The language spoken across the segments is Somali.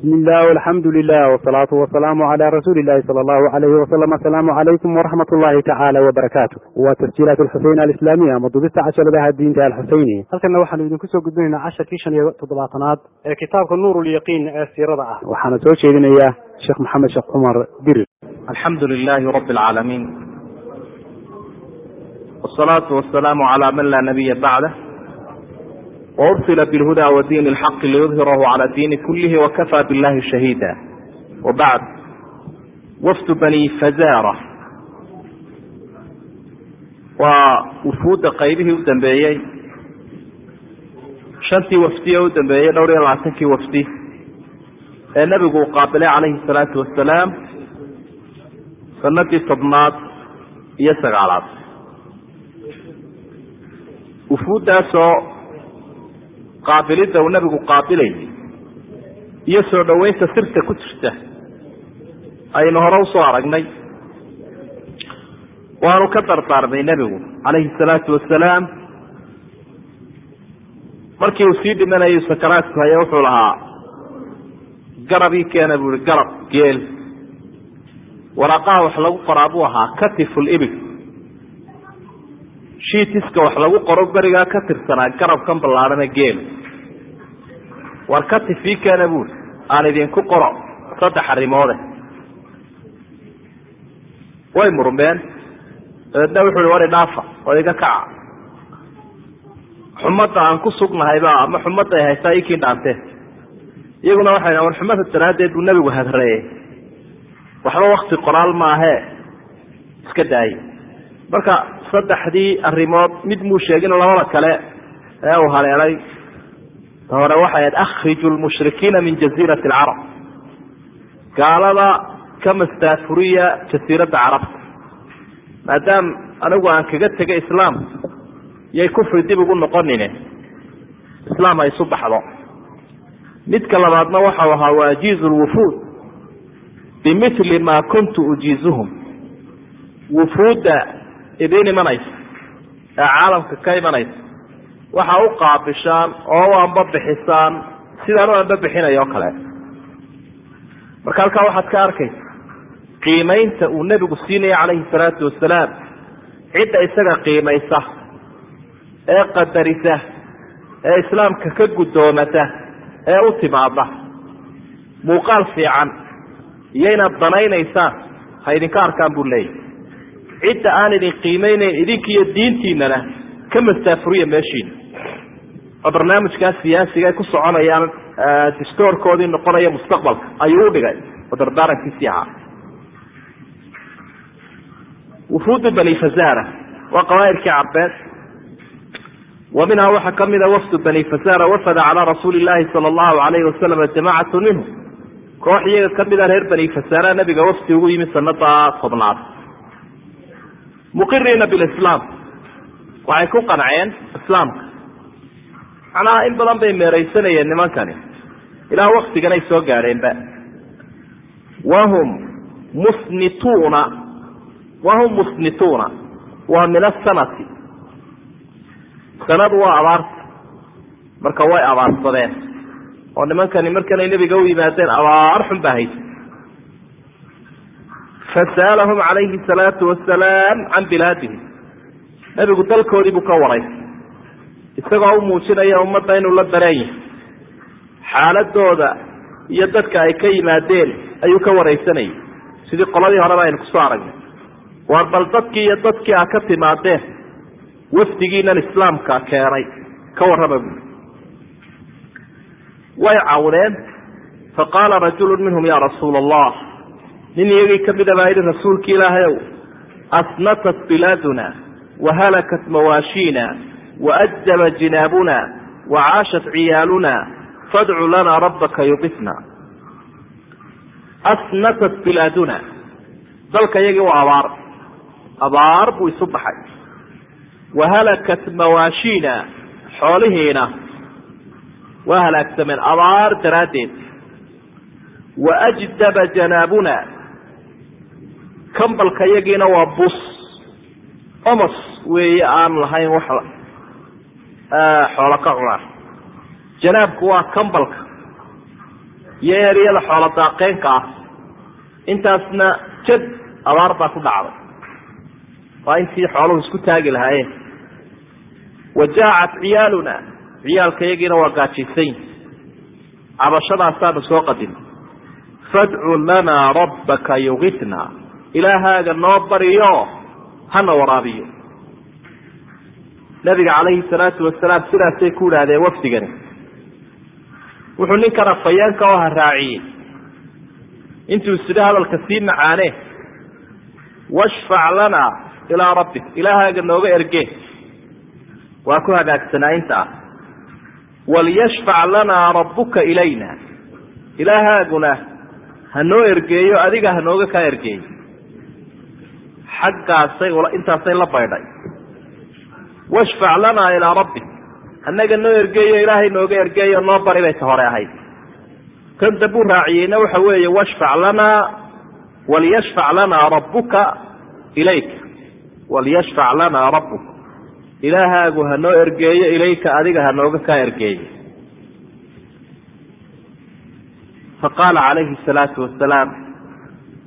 bismi illah alxamdu lilah wsalaatu wasalaamu cala rasuuli illahi sala allahu alayhi wasalam asalaamu calaykum waraxmat ullahi tacaala wabarakaatu waa tasjiilaat alxuseyn alislaamiya ama dubista casharadaha diinta alxuseyni halkanna waxaanu idinku soo gudbinaynaa casharkii shan iyo toddobaatanaad ee kitaabka nuur lyaqiin ee siirada ah. Waxaana soo jeedinayaa sheekh maxamed sheekh cumar dirir alxamdu lilahi rabi alcaalamiin wsalaatu wasalaamu cala man laa nabiya bacdah waursila bilhuda wa diin lxaqi liyudhirahu cala diini kulihi wakafaa billahi shahiida wabacd wafdu bani fazara waa wufuudda qaybihii u dambeeyey. shantii wafdi ee u dhowr iyo labaatankii wafdi ee nebigu uu qaabilay calayhi salaatu wasalaam sanadii tobnaad iyo sagaalaad wufuuddaasoo qaabilidda uu nebigu qaabilayay iyo soo dhoweynta sirta ku jirta aynu hore u soo aragnay. Waanu ka dardaarmay nebigu calayhi salaatu wasalaam markii uu sii dhimanayay sakaraadku haya wuxuu lahaa garab ii keena buu ihi garab geel. Waraaqaha wax lagu qoraa buu ahaa katiful ibil shiitiska wax lagu qoro berigaa ka tirsanaa garabkan ballaadhana geel. War katif ii keena buuri aan idinku qoro saddex arrimoode. Way murmeen. Dabeedna wuxu uhi war idhaafa oo iga kaca. Xumadda aan ku sugnahayba ama xumadda ay haysaa ii kiin dhaantee. Iyaguna waxay war xumada daraaddeed buu nebigu hadreeyey waxba wakti qoraal maahee iska daaye. Marka saddexdii arrimood mid muu sheegin labada kale ee uu haleelay. Ta hore waxay ahayd akhriju lmushrikiina min jaziirati alcarab gaalada ka mastaafuriya jasiiradda carabta. Maadaam anigu aan kaga tegay islaam yay kufri dib ugu noqonine. Islaam ha isu baxdo. Midka labaadna waxau ahaa waajiizu lwufuud bimili ma kuntu ujiizuhum. Wufuudda idiin imanaysa ee caalamka ka imanaysa waxa u qaabishaan oo u ambabixisaan sidaan u ambabixinayo o kale. Marka halkaa waxaad ka arkaysa qiimaynta uu nebigu siinaya calayhi salaatu wasalaam cidda isaga qiimaysa ee qadarisa ee islaamka ka guddoomata ee u timaada muuqaal fiican iyo inaad danaynaysaan ha idinka arkaan buu leeyahy cidda aan idin qiimeynayn idinkiiyo diintiinana ka mastaafuriya meeshiina. Oo barnaamijkaas siyaasiga ay ku soconayaan distoorkoodii noqonaya mustaqbalka. Ayuu u dhigay. Oo dardaarankiisii ahaa. Wufuudu bani fazara waa qabaa'ilkii carbeed. Wa minhaa waxaa kamida wafdu bani fazara wafada calaa rasuuli illaahi sala allahu alayhi wasalam jamacatu minhu. Koox iyaga kamida reer bani fazara nabiga wafdi ugu yimi sanada tobnaad muqiriina bilislaam waxay ku qanceen islaamka macnaha in badan bay meeraysanayeen nimankani. Ilaa waktigan ay soo gaadheenba wahum musnituuna. Wahum musnituuna. Waa min asanati sanadu waa abaarta. Marka way abaarsadeen. Oo nimankani markanay nebiga u yimaadeen abaar xun baa haysa fasa'alahum calayhi salaatu wasalaam can bilaadihim. Nebigu dalkoodii buu ka waraysay isagoo u muujinaya ummadda inuu la dareen yahay xaaladooda iyo dadka ay ka yimaadeen ayuu ka waraysanayay sidii qoladii horeba aynu ku soo aragnay. Waar bal dadkii iyo dadkii a ka timaadeen wafdigiinan islaamka keenay ka warrama buuli way cawdeen faqaala rajulu minhum ya rasuula allah nin iyagii kamida baa yihi rasuulki ilaahay ow asnatat bilaaduna wahalakat mawaashiina waajaba jinaabuna wacaashat ciyaaluna fadcu lana rabbaka yuqifna asnatat bilaaduna dalka iyagii waa abaar. Abaar buu isu baxay. Wahalakat mawaashiina xoolihiina. Waa halaagsameen abaar daraaddeed. Waajdaba janaabuna kambalka yagiina waa bus. Omos weeye aan lahayn wax xoolo ka cunaan janaabku waa kambalka. Iyo eryada xoolo daaqeenka ah. Intaasna jad abaar baa ku dhacday. Waa intii xooluhu isku taagi lahaayeen. Wa jaacat ciyaaluna. Ciyaalka yagiina waa gaajaysayn. Cabashadaasaanu soo qadim fadcu lanaa rabbaka yugitna ilaahaaga noo bariyo hana waraabiyo nabiga calayhi salaatu wasalaam sidaasay ku idhaahdeen wafdigani wuxuu ninkan afayeenka oo haraaciyey intuu sidhi hadalka sii macaane washfac lanaa ilaa rabbik ilaahaaga nooga erge waa ku hagaagsanaa inta ah waliyashfac lanaa rabbuka ilayna ilaahaaguna ha noo ergeeyo adiga ha nooga kaa ergeeyo xaggaasay intaasay la baydhay. Washfac lanaa ilaa rabbik annaga noo ergeeyo ilaahay nooga ergeeyo noo bari bay ta hore ahayd. Kan dambuu raaciyeyna waxa weeye washfac lanaa waliyashfac lanaa rabbuka ilayka. Waliyashfac lanaa rabbuk ilaahaagu ha noo ergeeyo ilayka adiga ha nooga kaa ergeeyo. Faqaala calayhi salaatu wasalaam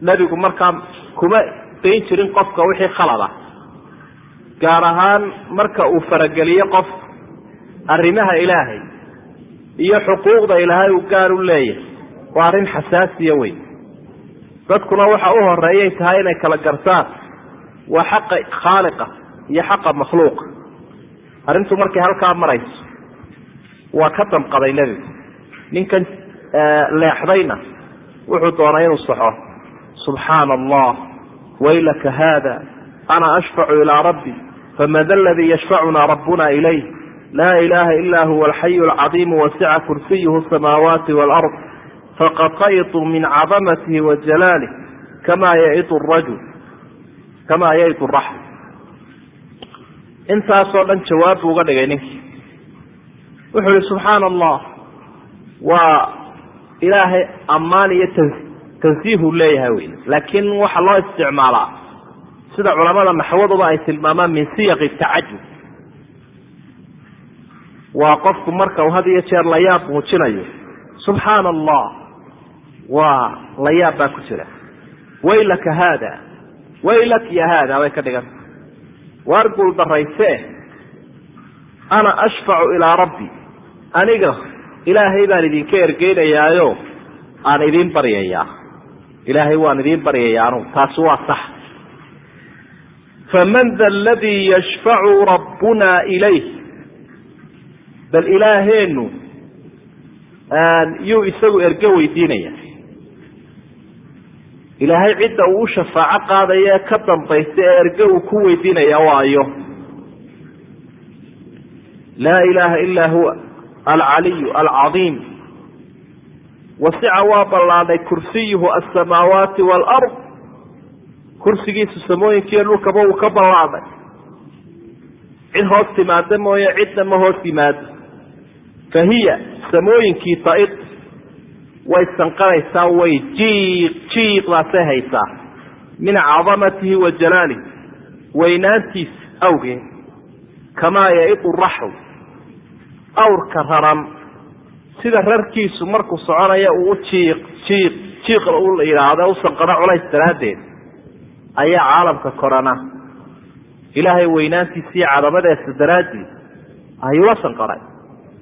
nebigu markaa kuma dayn jirin qofka wixii khalada gaar ahaan marka uu farageliyo qof arrimaha ilaahay iyo xuquuqda ilaahay uu gaar u leeyahay. Waa arrin xasaasiya wey dadkuna waxa u horeeyay tahay inay kala gartaan waa xaqa khaaliqa iyo xaqa makhluuqa arrintu markay halkaa marayso waa ka damqaday nebigu ninkan leexdayna wuxuu doonay inuu saxo subxaana allah waylaka haada ana ashfacu ilaa rabbi faman da ladii yashfacuna rabbuna ilayh laa ilaha ila huwa alxayu alcadiimu wasica kursiyuhu samaawaati walard faqad qaytu min cadamatihi wa jalaalih kama yaitu rajul kamaa yaitu raxm intaasoo dhan jawaab buu uga dhigay ninkii wuxuu yihi subxaana allah waa ilaahay ammaan iyo tansiihuu leeyahay wey laakiin waxa loo isticmaalaa sida culamada naxwaduba ay tilmaamaan min siyaqi tacajub waa qofku marka uu had iyo jeer layaab muujinayo subxaana allah waa layaab baa ku jira. Waylaka haada waylak ya haada bay ka dhigan. Waar guul darayse ana ashfacu ilaa rabbi. Aniga ilaahay baan idinka ergeynayaayo aan idiin baryayaa ilaahay waan idiin baryayaa anugu taasi waa sax. Faman da aladii yashfacu rabbuna ilayh. Bal ilaaheenu yuu isagu erge weydiinaya. Ilaahay cidda uu u shafaaco qaadaya ee ka dambaysa ee erge uu ku weydiinaya waayo. Laa ilaaha ilaa huwa alcaliyu alcadiim wasica waa ballaadhay kursiyuhu alsamaawaati waalard kursigiisu samooyinkiiyo dhulkaba uu ka ballaadhay cid hoos timaado mooye cidna ma hoos yimaado fa hiya samooyinkii taid. Way sanqaraysaa way jiiq jiiqdaasay haysaa. Min cadamatihi wa jalaalih weynaantiisa awgeed. Kamaa yaidu raxw awrka raran sida rarkiisu markuu soconaya uu u jiiq jiiq jiiq u yidhaahdo u sanqaro culays daraaddeed ayaa caalamka korana. Ilaahay weynaantiisa iyo cadamadeesa daraaddeed ayuu la sanqaray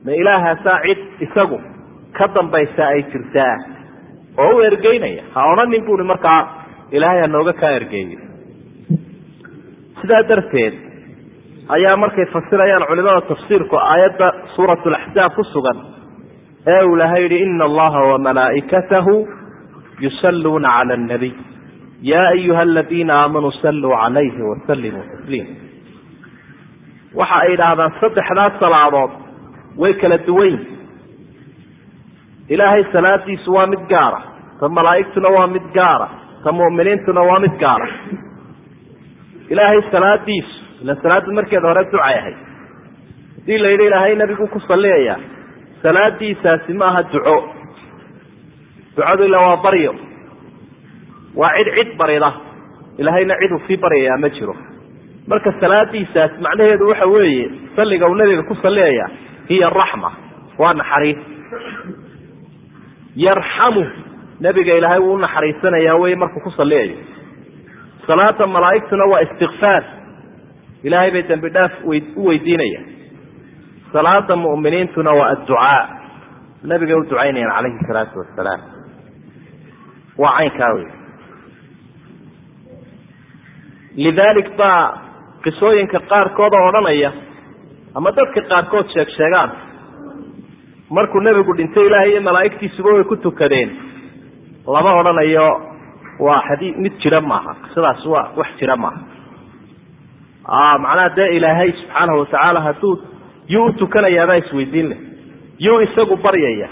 ma ilaahaasaa cid isagu ka dambaysa ay jirtaa? Oo u ergeynaya. Ha odhanin bui markaa ilaahay ha nooga kaa ergeeyo sidaa darteed ayaa markay fasirayaan culimada tafsiirku aayadda suurat laxzaab ku sugan ee uu ilahay yihi ina allaha wamalaa'ikatahu yusalluuna cala nabiy ya ayuha aladiina aamanuu salluu calayhi wasalimuu tasliima waxa ay idhaahdaan saddexdaas salaadood way kala duwan yihiin ilaahay salaadiisu waa mid gaara ta malaa'igtuna waa mid gaara ta mu'miniintuna waa mid gaara. Ilaahay salaadiisu ila salaaddu markeeda hore ducay ahayd haddii la yidhi ilaahay nabigu ku salliyaya salaadiisaasi maaha duco. Ducadu ila waa baryo. Waa cid cid barida. Ilaahayna cid uu sii baryayaa ma jiro. Marka salaadiisaas macnaheedu waxa weeye salliga uu nabiga ku salliyaya hiya raxma waa naxariis yarxamu nebiga ilaahay wuu unaxariisanayaa wey markuu ku saliyayo salaada malaa'igtuna waa istikfaar ilaahay bay dembi dhaaf u weydiinayaan salaada mu'miniintuna waa adducaa. Nabigay u ducaynayaan calayhi salaatu wasalaam waa caynkaa wey lidaalik baa qisooyinka qaarkood oo odhanaya ama dadka qaarkood sheeg sheegaan. Markuu nebigu dhintay ilaahay iyo malaa'igtiisuba way ku tukadeen. Lama odhanayo waa xadii mid jira maaha. Qisadaas waa wax jira maaha. Macnaha dee ilaahay subxaanahu watacaala hadduu yuu u tukanayaabaa isweydiin leh yuu isagu baryaya.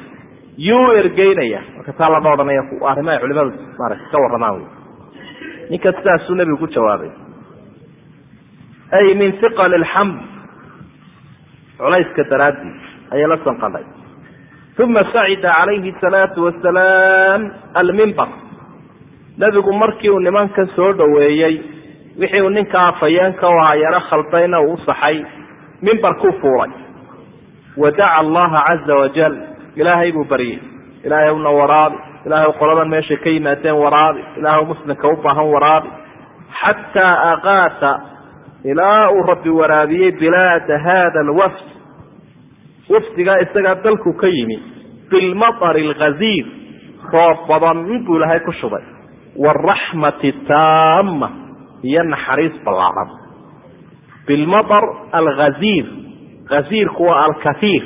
Yuu ergeynaya. Marka taa lama odhanaya arrimaha culimadu maarata ka warramaan ninkan sidaasuu nebigu ku jawaabay. Ay min hiqali alxamd culayska daraadii ayay la sanqadhay uma sacida calayhi salaatu wasalaam almimbar nebigu markii uu nimanka soo dhoweeyey wixii uu ninka afayeenka u ahaa yaro khaldayna uu usaxay mimbarkuu fuulay. Wa daca allaha caza wajal ilaahay buu baryey ilaahay una waraabi. Ilaahay qoladan meeshay ka yimaadeen waraabi. Ilaahay muslimka u baahan waraabi. Xataa aqaata ilaa uu rabbi waraabiyey bilaada hada alwafd. Wafdigaa isagaa dalku ka yimi. Bilmaari alghaziir roob badan buu ilaahay ku shubay. Waraxmati taama iyo naxariis ballaaran bilmaar alghaziir haziirku waa alkaiir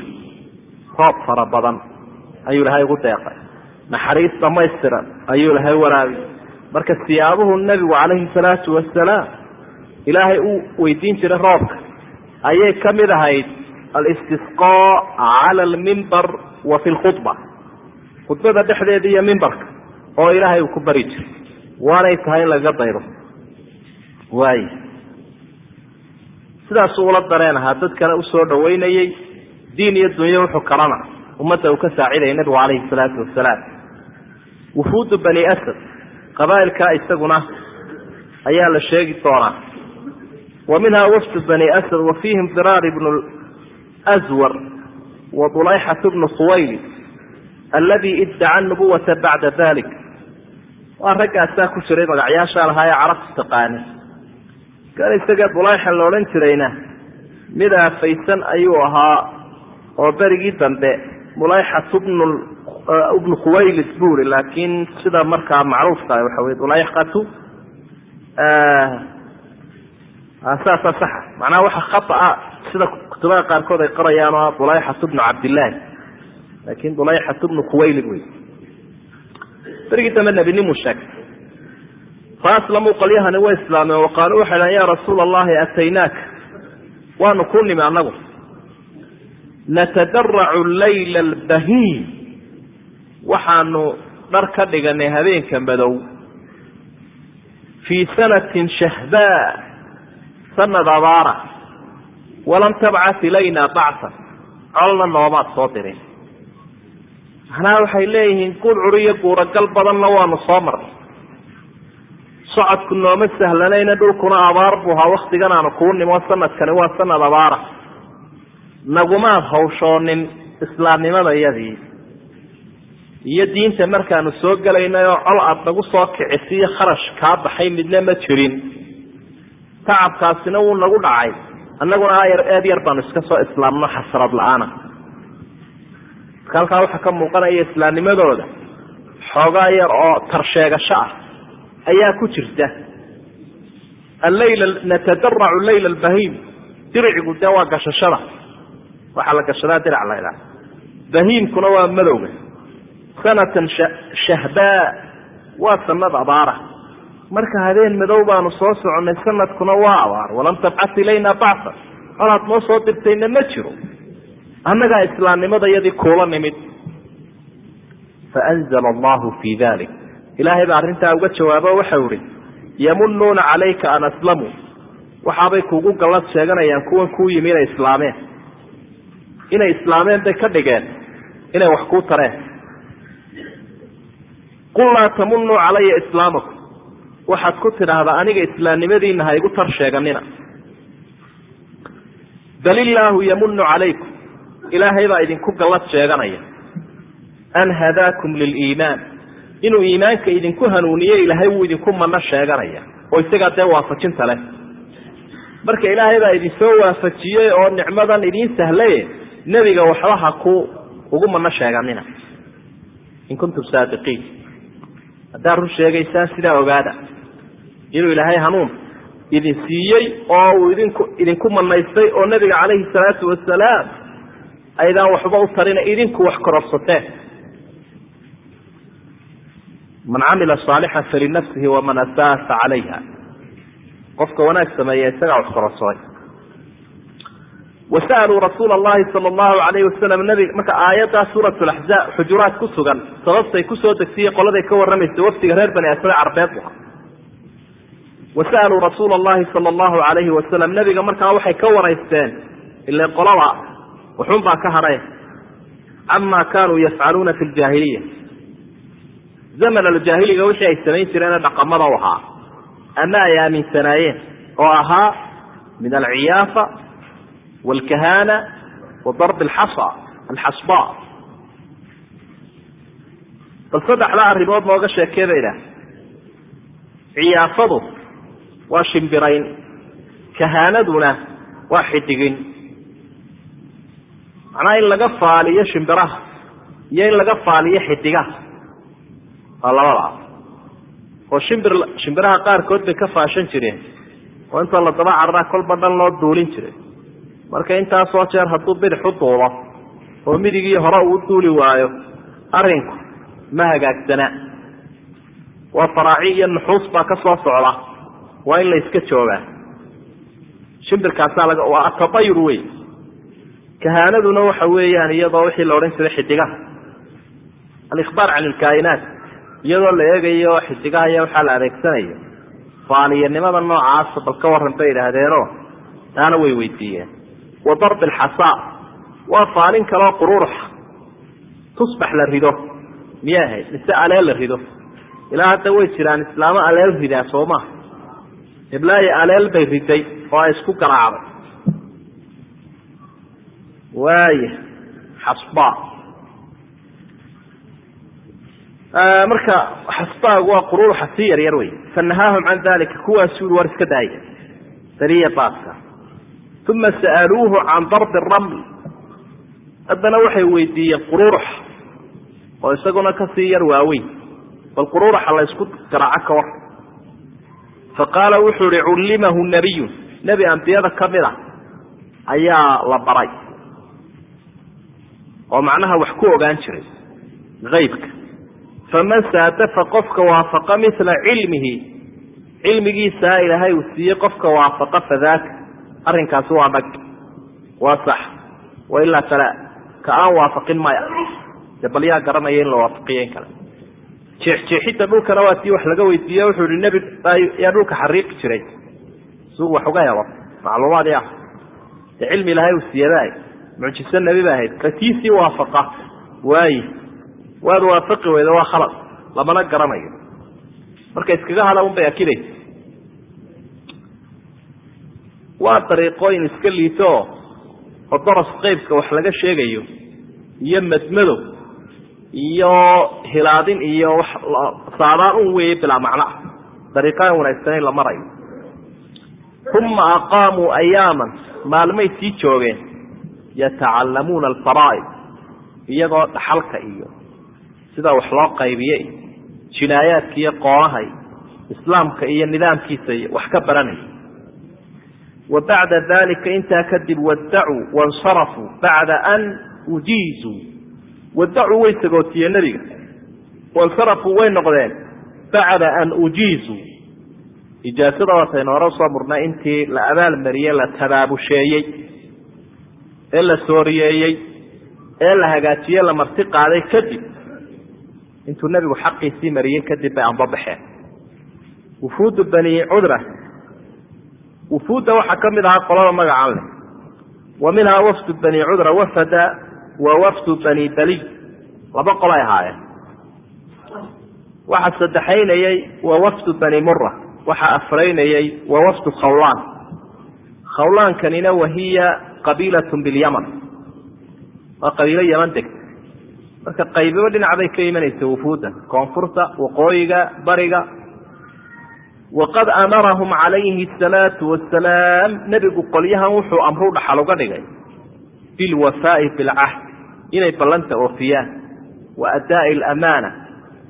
roob fara badan ayuu ilahay ugu deeqay naxariis dhamaystiran ayuu ilahay waraabiyey marka siyaabuhu nebigu calayhi salaatu wasalaam ilaahay uu weydiin jiray roobka ayay ka mid ahayd alistisqaa cala almimbar wa fi lkhudba khudbada dhexdeeda iyo mimbarka oo ilaahay uu ku bari jiray waanay tahay in lagaga daydo waay sidaasuu ula dareen ahaa dadkana u soo dhaweynayey diin iyo dunyo wuxuu kalana ummadda uu ka saacidayay nabigu calayhi salaatu wasalaam wufuudu bani asad qabaa'ilkaa isaguna ayaa la sheegi doonaa. Wa minha wafdu bani asad wa fiihim diraar ibnu aswar wa dulayxat bnu khuwayli aladi iddaca nubuwata bacda dalik waa raggaasaa ku jiray magacyaashaa lahaa ee carabtu taqaani kan isaga dulayxa la odhan jirayna mid aafaysan ayuu ahaa oo berigii dambe mulayxatu bnu ibnu khuwaylid buuri laakiin sida markaa macruufka waxa wey dulayxatu saasa saxa. Macnaha waxa khaaa sida kutubaha qaarkood ay qorayaan oo dulayxatu bnu cabdillaahi laakin dulayxatu bnu khuwaylid wey berigii dambe nebinimuu sheegay faaslamuu qolyahani way islaameen wa qaaluu waxay dhahan ya rasuula allahi ataynaaka waanu ku nimi annagu natadaracu layla albahiim waxaanu dhar ka dhiganay habeenka madow fii sanatin shahbaa sanad abaara walam tabcat ilayna bacsan colna noomaad soo dirin macnaha waxay leeyihiin gurcur iyo guuragal badanna waanu soo marnay socodku nooma sahlanayna dhulkuna abaar buu ahaa. Waktigan aanu kuu nimo sanadkani waa sanad abaara. Nagumaad hawshoonin islaamnimada yadii. Iyo diinta markaanu soo gelaynay oo col aad nagu soo kicisi iyo kharash kaa baxay midna ma jirin. Tacabkaasina wuu nagu dhacay. Annaguna ayar eed yar baanu iska soo islaamno xasrad la'aana. Halkaa waxaa ka muuqanaya islaamnimadooda xoogaa yar oo tarsheegasho ah ayaa ku jirta. Allayla natadaracu layla albahiim. Diricigu dee waa gashashada. Waxaa la gashadaa dirac la ydhaha bahiimkuna waa madowga. Sanatan shahbaa waa sanad abaara. Marka habeen madow baanu soo soconnay sanadkuna waa abaar. Walam tabcat ilayna bacsa. Colaad noo soo dirtayna ma jiro. Annagaa islaamnimada yadii kuula nimid. Faanzla allahu fii dalik ilaahay baa arrintaa uga jawaabo waxau ihi yamunuuna calayka an aslamuu waxaabay kuugu gallad sheeganayaan kuwan kuu yimi inay islaameen. Inay islaameen bay ka dhigeen inay wax kuu tareen. Qul laa tamunuu calaya islaamakum. Waxaad ku tidhaahdaa aniga islaamnimadiina ha igu tar sheeganina bal illaahu yamunu calaykum. Ilaahay baa idinku gallad sheeganaya. An hadaakum liliimaan inuu iimaanka idinku hanuuniye ilaahay wuu idinku mano sheeganaya oo isagaa dee waafajinta leh. Marka ilaahay baa idin soo waafajiyey oo nicmadan idiin sahlaye nebiga waxba ha ku ugu mano sheeganina. In kuntum saadiqiin. Haddaad run sheegaysaan sidaa ogaada. Inuu ilaahay hanuun idin siiyey oo uu idinku idinku manaystay oo nabiga calayhi salaatu wasalaam aydaan waxba u tarina idinku wax kororsateen man camila saalixan falinafsihi waman asaasa calayha qofka wanaag sameeya isagaa wax kororsaday wasa'aluu rasuula allahi sala allahu alayhi wasalam nabig marka aayaddaa suurat laxzaab xujuraat ku sugan sababtay ku soo degtiyey qoladay ka warramaysa wafdiga reer bani asre carbeed bu wasa'aluu rasuula allahi sala allahu alayhi wasalam nabiga markaa waxay ka waraysteen ile qolada wuxun baa ka hadhay cama kaanuu yafcaluuna fi ljaahiliya zaman aljaahiliga wixii ay samayn jireen dhaqamada u ahaa ama ay aaminsanaayeen oo ahaa min alciyaafa wاlkahana wa darb alxasa alxasba bal saddexdaa arrimood nooga sheekee ba idhaah ciyaafadu waa shimbirayn kahaanaduna waa xidigin macnaha in laga faaliyo shimbiraha iyo in laga faaliyo xidigaha waa labadaas oo shimbir shimbiraha qaarkood bay ka faashan jireen. Oo inta la daba cararaa kolba dhan loo duulin jiray. Marka intaasoo jeer hadduu bidix u duulo oo midigii hore uu duuli waayo arrinku ma hagaagsana. Waa faraaci iyo nuxuus baa ka soo socda. Waa in la iska joogaa. Shimbirkaasaa laga waa atabayur wey kahaanaduna waxa weeyaan iyadoo wixii la odhan jiray xidigaha alikhbaar can ilkaa'inaat iyadoo la eegayo xidigaha iyo waxaa la adeegsanayo. Faaliyanimada noocaasa bal ka warran bay idhaahdeenoo taana way weydiiyeen. Wa darbi alxasaa waa faalin kaloo qururuxa tusbax la rido miyay ahayd mise aleel la rido? Ilaa hadda way jiraan islaamo aleel ridaa soo maha hiblaayo aleel bay riday oo ay isku garaacday. Waaya xasba marka xasbaagu waa qururuxa si yar wey fanahaahum can dalika kuwaasuu war iska daaya sariya baaska uma sa'aluuhu can darbi raml haddana waxay weydiiyeen qururux oo isaguna ka sii yar waaweyn. Bal qururuxa la ysku garaaco ka war. Faqaala wuxuu ihi cullimahu nabiyun. Nebi ambiyada ka mid a ayaa la baray. Oo macnaha wax ku ogaan jiray. Aybka faman saadafa qofka waafaqa mila cilmihi cilmigiisaa ilaahay uu siiyey qofka waafaqa fadaaka arrinkaasi waa dhag waa sax wa ilaa tala ka aan waafaqin maya de bal yaa garanaya in la waafaqiyo in kale jeexjeexidda dhulkana waa tii wax laga weydiiye wuxuu ihi nebi yaa dhulka xariiqi jiray suu wax uga helo macluumaadii ah de cilmi ilaahay uu siiyada mucjiso nebi ba ahayd ka tiisii waafaqa waaye waad waafaqi weyda waa khalad. Lamana garanayo. Marka iskaga hala un bay akidaysa waa dariiqooyin iska liito oo daras qeybka wax laga sheegayo iyo madmadow iyo hilaadin iyo wax saadaan un weeye bilaa macno ah dariiqaan wanaagsanayn la marayo. Uma aqaamuu ayaaman maalmay sii joogeen yatacallamuuna alfaraa'id iyagoo dhaxalka iyo sida wax loo qaybiye iyo jinaayaadka iyo qoonaha iyo islaamka iyo nidaamkiisa wax ka baranaya wa bacda dalika intaa kadib wadacuu wansarafuu bacda an ujiizuu wadacuu way sagootiyeen nebiga wansarafuu way noqdeen bacda an ujiizuu ijaasada waataynu hore u soo murnay intii la abaalmariyey la tabaabusheeyey ee la sooriyeeyey ee la hagaajiyey la marti qaaday kadib intuu nebigu xaqiisii mariyey kadib bay anbabaxeen wufuudu bani cudra wufuudda waxaa ka mid ahaa qolada magacan leh. Wa minhaa wafdu bani cudra wafada wa wafdu bani baliy laba qolay ahaayeen. Waxaa saddexaynayey wa wafdu bani mura waxaa afraynayey wa wafdu khawlaan. Khawlaankanina wahiya qabiilatun bilyaman waa qabiilo yaman degta marka qaybibo dhinac bay ka imanaysa wufuudda koonfurta waqooyiga bariga. Waqad amarahum calayhi asalaatu wasalaam nebigu qolyahan wuxuu amruu dhaxal uga dhigay bilwafaa'i bilcahd inay ballanta oofiyaan wa addaa'i alamaana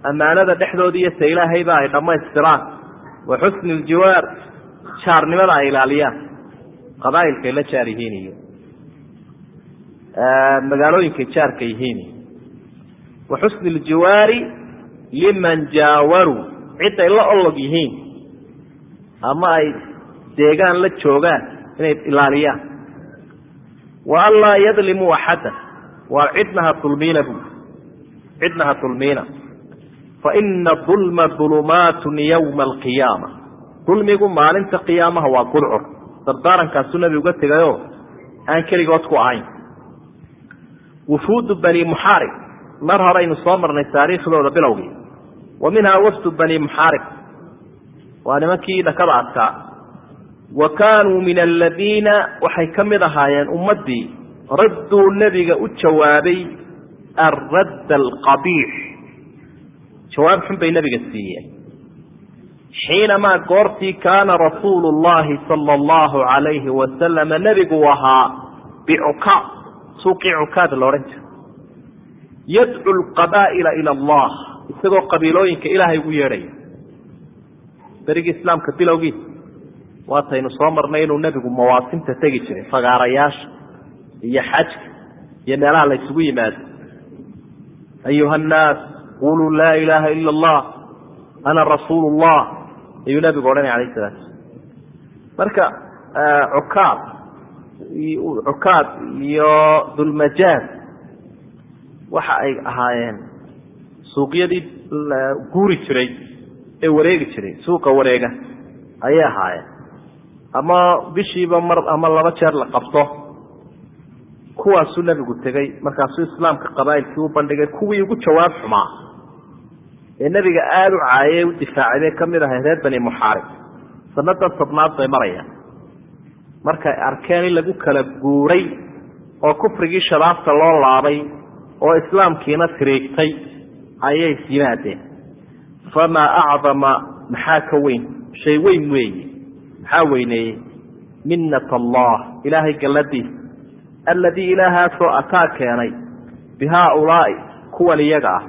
ammaanada dhexdooda iyo ta ilaahayba ay dhammaystiraan wa xusni ljiwaar jaarnimada ay ilaaliyaan qabaa'ilkay la jaar yihiin iyo magaalooyinkay jaarka yihiin iyo wa xusni ljiwaari liman jaawaruu cidday la olog yihiin. Ama ay deegaan la joogaan inay ilaaliyaan. Wa an laa yadlimuu axaddan waa cidna ha dulmiina bu cidna ha dulmiina fa ina dulma dulumaatun yowma alqiyaama. Dulmigu maalinta qiyaamaha waa gudcur dardaarankaasuu nabi uga tegayoo aan keligood ku ahayn. Wufuudu bani muxaarib mar horeynu soo marnay taariikhdooda bilowgii. Wa minhaa wafdu bani muxaarib waa nimankii dhakada adkaa wa kaanuu min aladiina waxay ka mid ahaayeen ummaddii radduu nebiga u jawaabay alradd alqabiix. Jawaab xun bay nebiga siiyeen. Xiinamaa goortii kaana rasuulu llahi sala allahu calayhi wasalama nebigu ahaa bicukaad suuqii cukaad la odhan jira yadcu lqabaa'ila ila allah. Isagoo qabiilooyinka ilaahay ugu yeedhaya berigii islaamka bilowgiisa waataynu soo marnay inuu nebigu mawaasimta tegi jiray fagaarayaasha iyo xajka iyo meelaha la ysugu yimaado. Ayuha annaas quluu laa ilaaha ila allah ana rasuulu llah ayuu nebigu odhanaya alayh salaatu marka cukaad cukaad iyo dulmajaaz waxa ay ahaayeen suuqyadii guuri jiray ee wareegi jiray suuqa wareega ayay ahaayeen. Ama bishiiba mar ama laba jeer la qabto kuwaasuu nebigu tegey markaasuu islaamka qabaa'ilkii u bandhigay kuwii ugu jawaab xumaa. Ee nebiga aada u caayay u difaacay bay ka mid ahay reer bani muxaarib. Sanadan tobnaad bay marayaan. Markay arkeen in lagu kala guuray oo kufrigii shabaabta loo laabay oo islaamkiina tiriigtay ayay yimaadeen famaa acdama maxaa ka weyn? Shay weyn weeye. Maxaa weyneeyey? Minnat allah ilaahay galladiisa alladii ilaahaasoo ataa keenay bi haaulaa'i kuwan iyaga ah.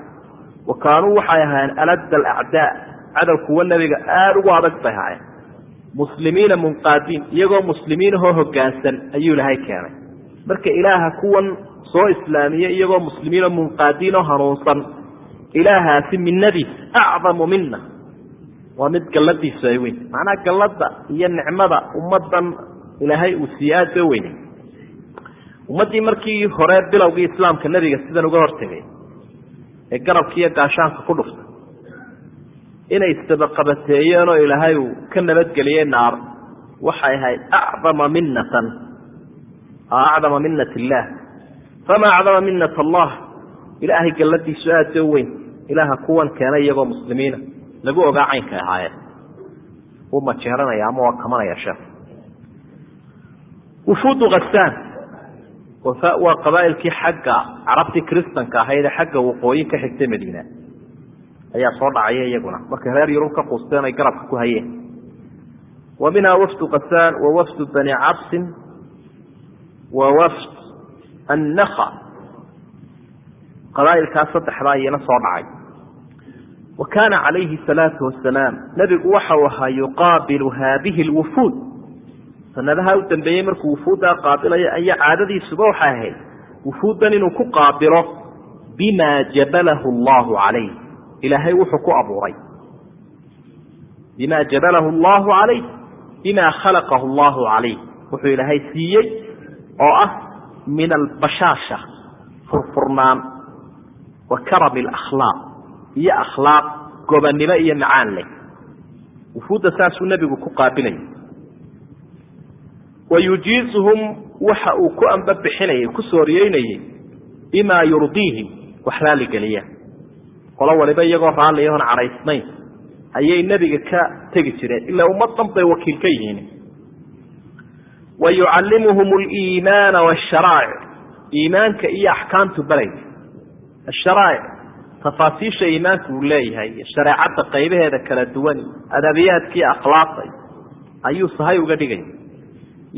Wa kaanuu waxay ahaayeen aladda alacdaa cadow kuwa nebiga aada ugu adag bay ahaayeen. Muslimiina munqaadiin iyagoo muslimiinahoo hoggaansan ayuu ilaahay keenay. Marka ilaaha kuwan soo islaamiye iyagoo muslimiinoo munqaadiin oo hanuunsan. Ilaahaasi minadiisa acdamu mina waa mid galladiisu ay weyn. Macnaha galladda iyo nicmada ummaddan ilaahay uu siiye aada ba weynay ummaddii markii hore bilowgii islaamka nebiga sidan uga hortegay ee garabka iyo gaashaanka ku dhuftay inay isdabaqabateeyeen oo ilaahay uu ka nabadgeliyey naar waxay ahayd acdama minatan acdama minat illaah famaa acdama minat allah ilaahay galladiisu aada ba weyn ilaaha kuwan keenay iyagoo muslimiina lagu ogaa caynkay ahaayeen wuu majeeranaya ama waa kamanaya sheekh wufuudu khasaan waa qabaa'ilkii xagga carabtii kristanka ahayd ee xagga waqooyi ka xigtay madiina ayaa soo dhacaya iyaguna markay reer yurub ka quusteen ay garabka ku hayeen wa minhaa wafdu khasaan wa wafdu bani cabsin wa wafd annakha qabaa'ilkaas saddexdaa iyana soo dhacay wa kaana calayhi salaatu wasalaam nebigu waxa uu ahaa yuqaabilu haadihi lwufuud sanadaha u dambeeyey markuu wufuuddaa qaabilayo ayaa caadadiisuba waxay ahayd wufuuddan inuu ku qaabilo bima jabalahu allahu calayh ilaahay wuxuu ku abuuray bima jabalahu allahu calayh bima khalaqahu allahu calayh wuxuu ilaahay siiyey oo ah min albashaasha furfurnaan wa karami alakhlaaq iyo akhlaaq gobannimo iyo macaan leh wufuudda saasuu nebigu ku qaabilayay wa yujiizuhum waxa uu ku ambabixinayay ku sooriyeynayey bimaa yurdiihim wax raalligeliya qolo waliba iyagoo raalli oon cadhaysnayn ayay nebiga ka tegi jireen ilaa ummaddan bay wakiil ka yihiin wa yucallimuhum aliimaana waasharaa'ic iimaanka iyo axkaamtu balaysa asharaa'ic tafaasiisha iimaanku uu leeyahay shareecadda qaybaheeda kala duwan adabiyaadkii akhlaaqday ayuu sahay uga dhigaya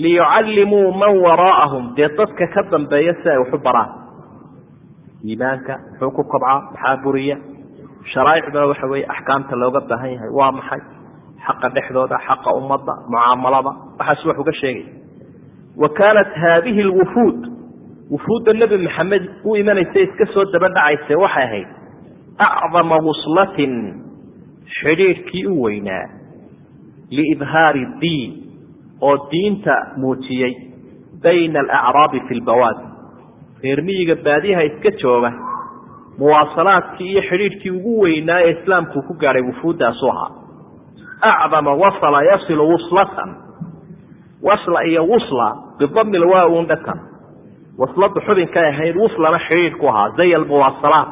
liyucallimuu man waraa'ahum dee dadka ka dambeeya si ay waxu baraan iimaanka muxuu ku kobcaa maxaa buriya sharaa'icduna waxa weeye axkaamta looga baahan yahay waa maxay xaqa dhexdooda xaqa ummadda mucaamalada waxaas wax uga sheegaya wa kaanat haadihi lwufuud wufuudda nebi maxamed u imanaysa iska soo daba dhacayse waxay ahayd acdama wuslatin xidhiidhkii u weynaa liidhaari diin oo diinta muujiyey bayna alacraabi fi lbawaadi reer miyiga baadiyaha iska jooga muwaasalaadkii iyo xidhiidhkii ugu weynaa ee islaamku ku gaadhay wufuuddaasu ahaa acdama wasla yasilu wuslatan wasla iyo wusla bidamil waa uun dhakan wasladu xubinkay ahayd wuslana xidhiidh ku ahaa zay almuwaasalaat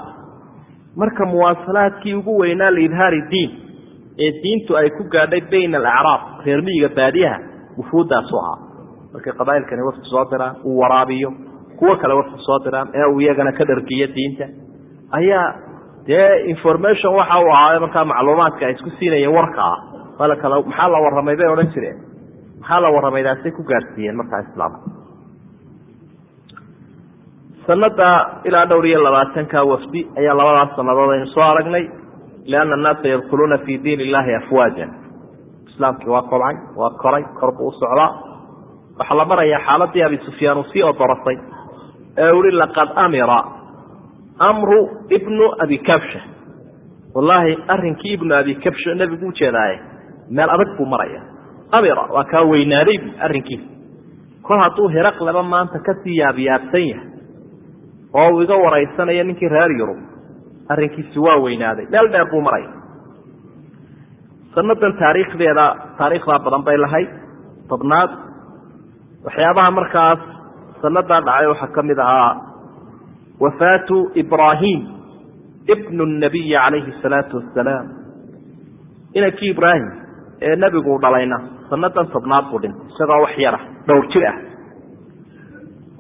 marka muwaasalaadkii ugu weynaa liidhaari diin ee diintu ay ku gaadhay bayna alacraab reer miyiga baadiyaha wufuuddaasu ahaa. Markay qabaa'ilkani wafti soo diraan uu waraabiyo kuwo kale wafti soo diraan ee uu iyagana ka dhargiyo diinta. Ayaa dee information waxa uu ahaa markaa macluumaadka ay isku siinayeen warka ah. Maxaa la warramay bay odhan jireen maxaa la warramaydaasay ku gaadhsiiyeen markaa islaamka sanada ilaa dhowr iyo labaatanka wafdi ayaa labadaas sanadood aynu soo aragnay lianna annaasa yadkhuluuna fi diin illahi afwaajan. Islaamkii waa kobcay waa koray kor buu u socdaa. Waxaa la marayaa xaaladii abi sufyaan uu sii odorasay ee uhi laqad amira amru ibnu abi kabsha. Wallaahi arrinkii ibnu abi kabsha nebigu ujeedaaye meel adag buu maraya amira waa kaa weynaaday arrinkiisa kol hadduu hiraqleba maanta ka sii yaabyaabsan yahay oo uu iga waraysanaya ninkii reer yurub arrinkiisi waa weynaaday. Meel dheer buu maraya sanadan taariikhdeeda taariikhdaa badan bay lahayd. Tobnaad waxyaabaha markaas sanadaa dhacay waxaa ka mid ahaa wafaatu ibraahim ibnu nabiyi calayhi salaatu wasalaam inankii ibraahim ee nebigu dhalayna sanadan tobnaad buu dhintay. Isagoo wax yara dhowr jir ah.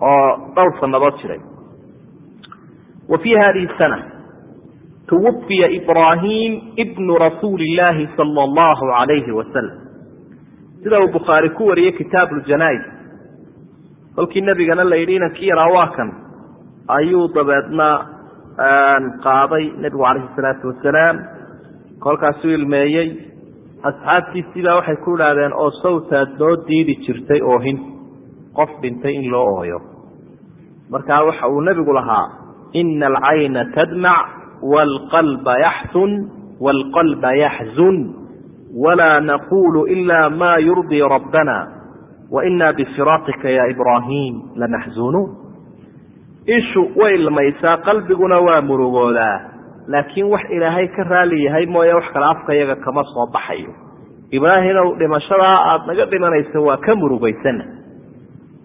Oo dhowr sanadood jiray. Wa fii hadihi sana twufiya ibraahim ibnu rasuuli illaahi sala allahu calayhi wasalam sida uu bukhaari ku wariyey kitaabu ljanaa-is kolkii nebigana la yidhi inankii yaraa waa kan ayuu dabeedna qaaday nebigu calayhi salaatu wasalaam. Kolkaasuu ilmeeyey asxaabtiisiibaa waxay ku idhaahdeen oo sawtaad noo diidi jirtay oohin qof dhintay in loo ooyo. Markaa waxa uu nebigu lahaa ina alcayna tadmac wاlqalba yaxsun wاlqalba yaxzun walaa naqulu ila ma yurdii rabbana waina bifiraatika ya ibraahim lanaxzunuun. Ishu way ilmaysaa qalbiguna waa murugoodaa laakiin wax ilaahay ka raali yahay mooye wax kale afka yaga kama soo baxayo. Ibraahimow dhimashadaa aada naga dhimanaysa waa ka murugaysana.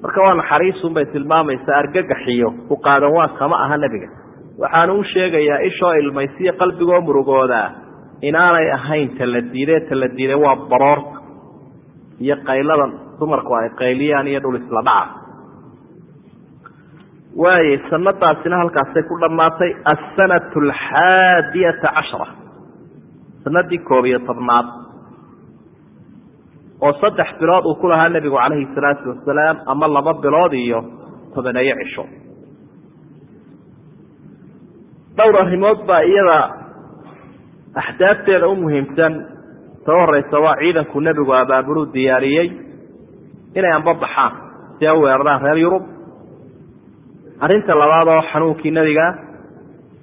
Marka waa naxariisun bay tilmaamaysaa argagaxiyo ku qaadan waa kama aha nebiga. Waxaanu u sheegayaa ishoo ilmaysiyo qalbigoo murugoodaa inaanay ahayn tala diide tala diide waa baroorta iyo qayladan dumarku ay qayliyaan iyo dhul isla dhaca waayey sanadaasina halkaasay ku dhammaatay assanatu alxaadiyata cashara. Sanadii koob iyo tobnaad. Oo saddex bilood uu ku lahaa nebigu calayhi salaatu wasalaam ama laba bilood iyo tobaneeyo cisho. Dhowr arrimood baa iyada axdaafteeda u muhiimsan. Ta horeysa waa ciidanku nebigu abaabuluu diyaariyey inay amba baxaan si u weeraraan reer yurub arrinta labaad oo xanuunkii nebiga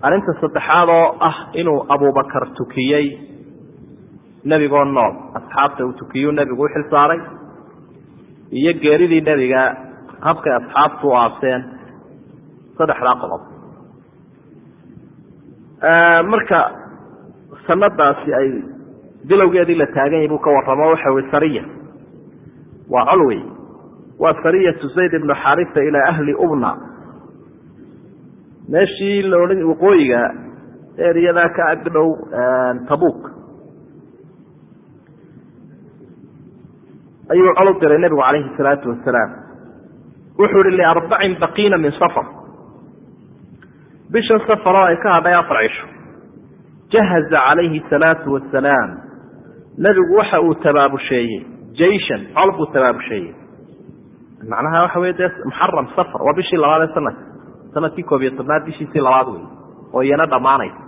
arrinta saddexaad oo ah inuu abubakar tukiyey. Nebigoo nool asxaabta uu tukiyuu nebigu u xil saaray. Iyo geeridii nebiga habkay asxaabtu u aaseen saddexdaa qodob. Marka sanadaasi ay bilowgeedii la taagan yahy buu ka warramo waxa wy sariya. Waa col wey waa sariyatu zayd ibnu xaarisa ilaa ahli ubna meeshii la odhan waqooyiga ereyadaa ka agdhow tabuk ayuu col u diray nebigu calayhi salaatu wasalaam wuxuu ihi liarbacin baqiina min safar. Bishan safaroo ay ka hadhay afar cisho. Jahaza calayhi salaatu wasalaam nebigu waxa uu tabaabusheeyey. Jayshan col buu tabaabusheeyey. Macnaha waxa wey dee muxaram safar waa bishii labaad ee sanadka sannadkii koob iyo tobnaad bishiisii labaad wey oo iyana dhammaanaysa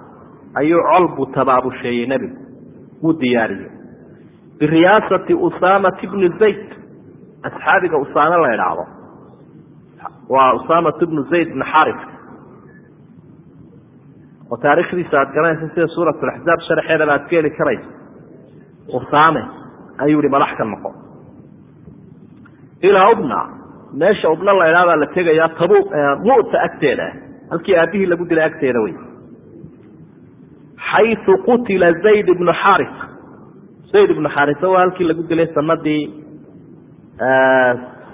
ayuu col buu tabaabusheeyey nebigu. Wuu diyaariyey. Biriyaasati usaamati bni zayd asxaabiga usaame la idhaahdo waa usaamat bnu zayd bni xarif oo taarikhdiisa aad garanaysa sida suurat laxzaab sharaxeedaba aad ka heli karayso. Usaame ayuu ihi madax ka noqo. Ilaa ubna meesha ubna la baa la tegayaa tabu mu'ta agteeda halkii aabihii lagu dilay agteeda wey xayu qutila zayd ibnu xarisa zayd ibnu xarisa waa halkii lagu dilay sanadii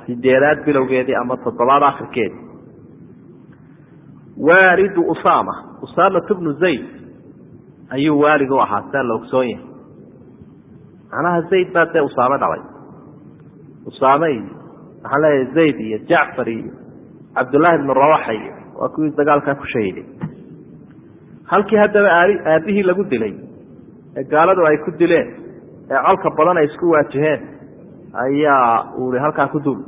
sideedaad bilowgeedii ama toddobaad akhirkeedii waalidu usama usamat bnu zayd ayuu waalid u ahaa saa la ogsoon yahay. Macnaha zayd baa dee usaame dhalay. Usaame iyo maxaan leeyahay zayd iyo jacfar iyo cabdullaahi ibnu rawaxa iyo waa kuwii dagaalkaa ku shahiday halkii haddaba aabi aabihii lagu dilay ee gaaladu ay ku dileen ee colka badan ay isku waajaheen ayaa uu halkaa ku dul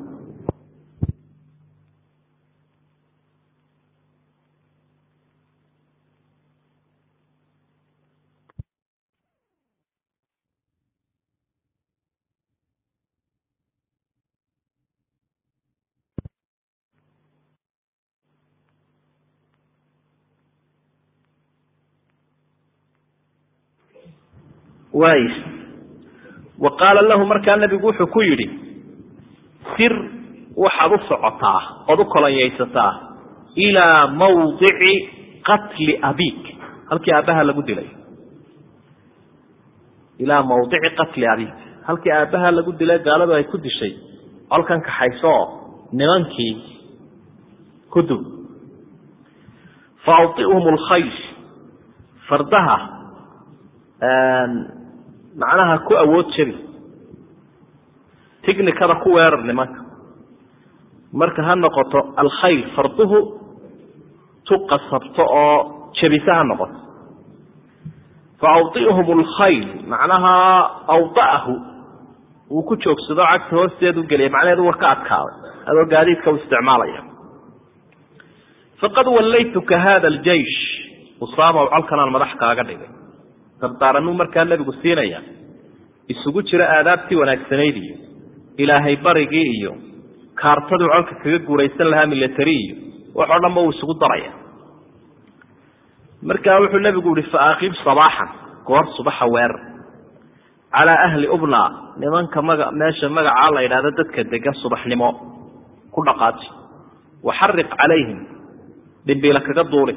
waay wa qaala lahu markaa nebigu wuxuu ku yidhi sir waxaad u socotaa ood u kolonyaysataa ilaa mawdici qatli abiik halkii aabbaha lagu dilay. Ilaa mawdici qatli abiik halkii aabbaha lagu dilay gaaladu ay ku dishay colkan kaxayso oo nimankii ku dub fa awdi'hum alkhayl fardaha macnaha ku awood jabi tignikada ku weerar nimanka marka. Ha noqoto alkhayl farduhu tu qasabto oo jabisa ha noqoto. Fa awdi'hum alkhayl macnaha awda'ahu uu ku joogsado cagta hoosteed u geliya macnaheedu war ka adkaaday adoo gaadiidka u isticmaalaya. Faqad wallaytuka hada aljeish usaama colkanaan madax kaaga dhigay dardaaranuu markaa nebigu siinaya isugu jira aadaabtii wanaagsanayd iyo ilaahay barigii iyo kaartaduu colka kaga guuraysan lahaa milatari iyo waxoo dhanba uu isugu daraya. Markaa wuxuu nebigu yihi faaqib sabaaxan goor subaxa weerar calaa ahli ubna nimanka maga meesha magacaa la yidhahdo dadka degan subaxnimo ku dhaqaaji. Waxariq calayhim dhimbiila kaga duuli.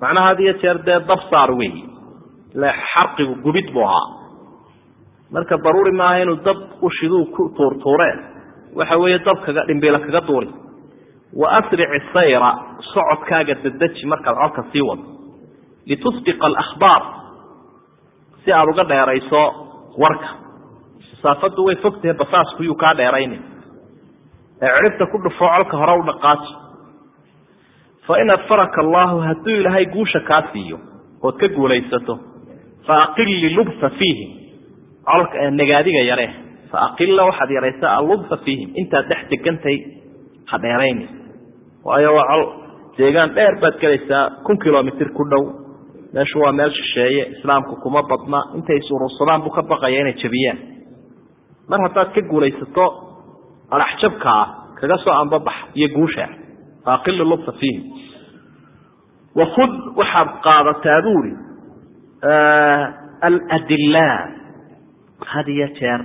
Macnaha had jeer dee dab saar wey ile xarqigu gubid buu ahaa. Marka daruuri maaha inuu dab ushiduu ku tuurtuureen waxa weeye dab kaga dhimbiila kaga duuli wa asrici sayra socodkaaga dadeji markaad colka sii wado. Litusbiqa alakhbaar si aada uga dheerayso warka. Saafaddu way fogtahe basaasku yuu kaa dheeraynin ee ciribta ku dhufoo colka hore u dhaqaaji. Fain adfaraka allaahu hadduu ilaahay guusha kaa siiyo ood ka guulaysato faaqili lubha fiihim nagaadiga yare faaqila waxaad yaraysaa allubha fiihim intaad dhex degantay ha dheerayni waayo waa col deegaan dheer baad gelaysaa kun kilomitr ku dhow meeshu waa meel shisheeye islaamku kuma badna intay isuurursadaan buu ka baqaya inay jabiyaan mar haddaad ka guulaysato adaxjabkaa kaga soo ambabax iyo guusha faaqili lubha fiihim wakud waxaad qaadataa buuri aladilaa had iyo jeer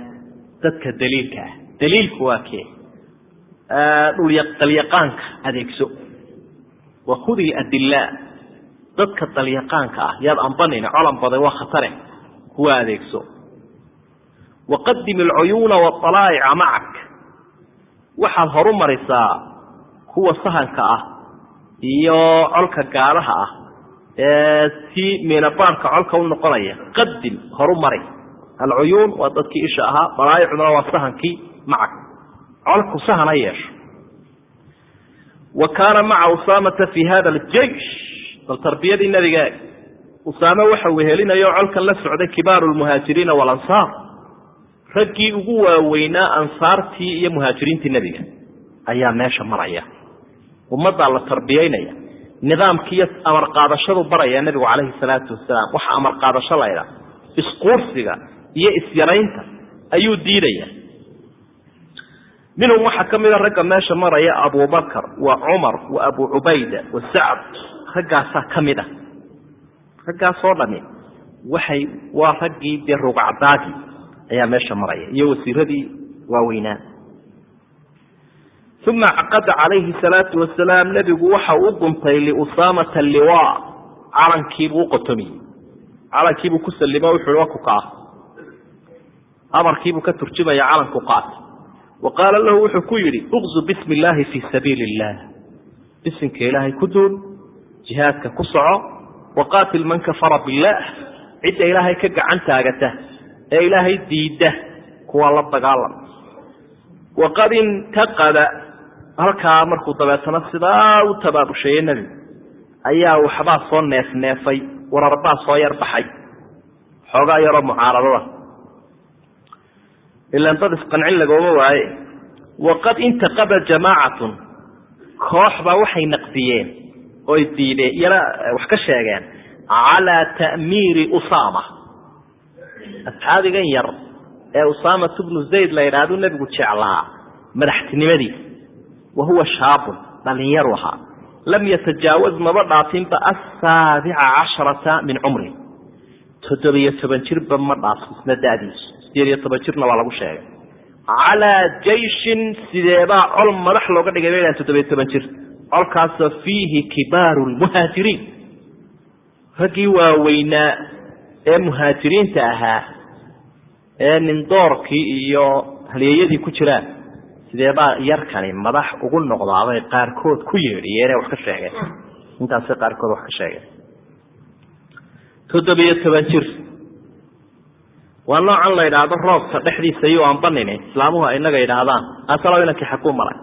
dadka daliilka ah daliilku waa kee dhuldhalyaqaanka adeegso wakud iladilaa dadka dalyaqaanka ah yaad ambanayna colan baday waa khatare kuwa adeegso waqadim alcuyuuna waalaa'ica macak waxaad horu kuwa sahanka ah iyo colka gaalaha ah si minabaarka colka u noqonaya qadim horu alcuyuun waa dadkii isha ahaa balaayicduna waa sahankii macag. Colku sahan ha yeesho. Wa kaana maca usaamata fi hada aljeish bal tarbiyadii nabiga usaame waxa wehelinayo colkan la socday kibaaru lmuhaajiriina walansaar raggii ugu waaweynaa ansaartii iyo muhaajiriintii nebiga ayaa meesha maraya. Ummaddaa la tarbiyeynaya nidaamkiiyo amar qaadashadu baraya nebigu calayhi salaatu wasalaam waxa amar qaadasho laydha isquursiga iyo isyaraynta ayuu diidaya. Minhum waxaa ka mida ragga meesha maraya abubakar wa cumar wa abu cubayda wa sacd. Raggaasaa ka mid ah raggaasoo dhami waxay waa raggii dee rugcadaagii ayaa meesha maraya iyo wasiiradii waaweynaa uma caqada calayhi salaatu wasalaam nebigu waxa uu guntay liusaamata liwa calankiibuu uqotomiyey calankiibuu ku salimo wuxu wa ku kaa amarkiibuu ka turjumaya calanku qaat wa qaala lahu wuxuu ku yidhi uqzu bismi illaahi fii sabiili illah bisinka ilaahay ku duul jihaadka ku soco waqaatil man kafara billaah cidda ilaahay ka gacan taagata ee ilaahay diidda kuwa la dagaalam waqad intaqada halkaa markuu dabeetana sidaa u tabaabusheeye nebigu ayaa waxbaa soo neef neefay wararbaa soo yar baxay. Xoogaa yaroo mucaaradada. Ilan dad isqancin lagooma waaye waqad intaqada jamaacatun. Kooxbaa waxay naqdiyeen oy diideen yana wax ka sheegeen calaa ta'miiri usaama. Asxaabigan yar ee usaamat bnu zayd la yidhaahdu nebigu jeclaa madaxtinimadiisa wa huwa shaabun dhalinyaru ahaa lam yatajaawaz maba dhaafinba asaabica casharata min cumri toddobiyo toban jirba ma dhaafin isna dadiisu sideed iyo toban jirna waa lagu sheegay calaa jayshin sideebaa col madax looga dhigay bay dhahan toddobiyo toban jir colkaasoo fiihi kibaaru lmuhaajiriin raggii waaweynaa ee muhaajiriinta ahaa ee nindoorkii iyo halyeeyadii ku jiraan sideebaa yarkani madax ugu noqdaabay qaarkood ku yeedhiyeen ee wax ka sheegeen intaasay qaarkood wax ka sheegeen toddobiyo toban jir. Waa noocan la yidhaahdo roobka dhexdiisa iyuu aanbanini islaamuhu ay inaga yidhaahdaan. Asalow inankii xaguu maray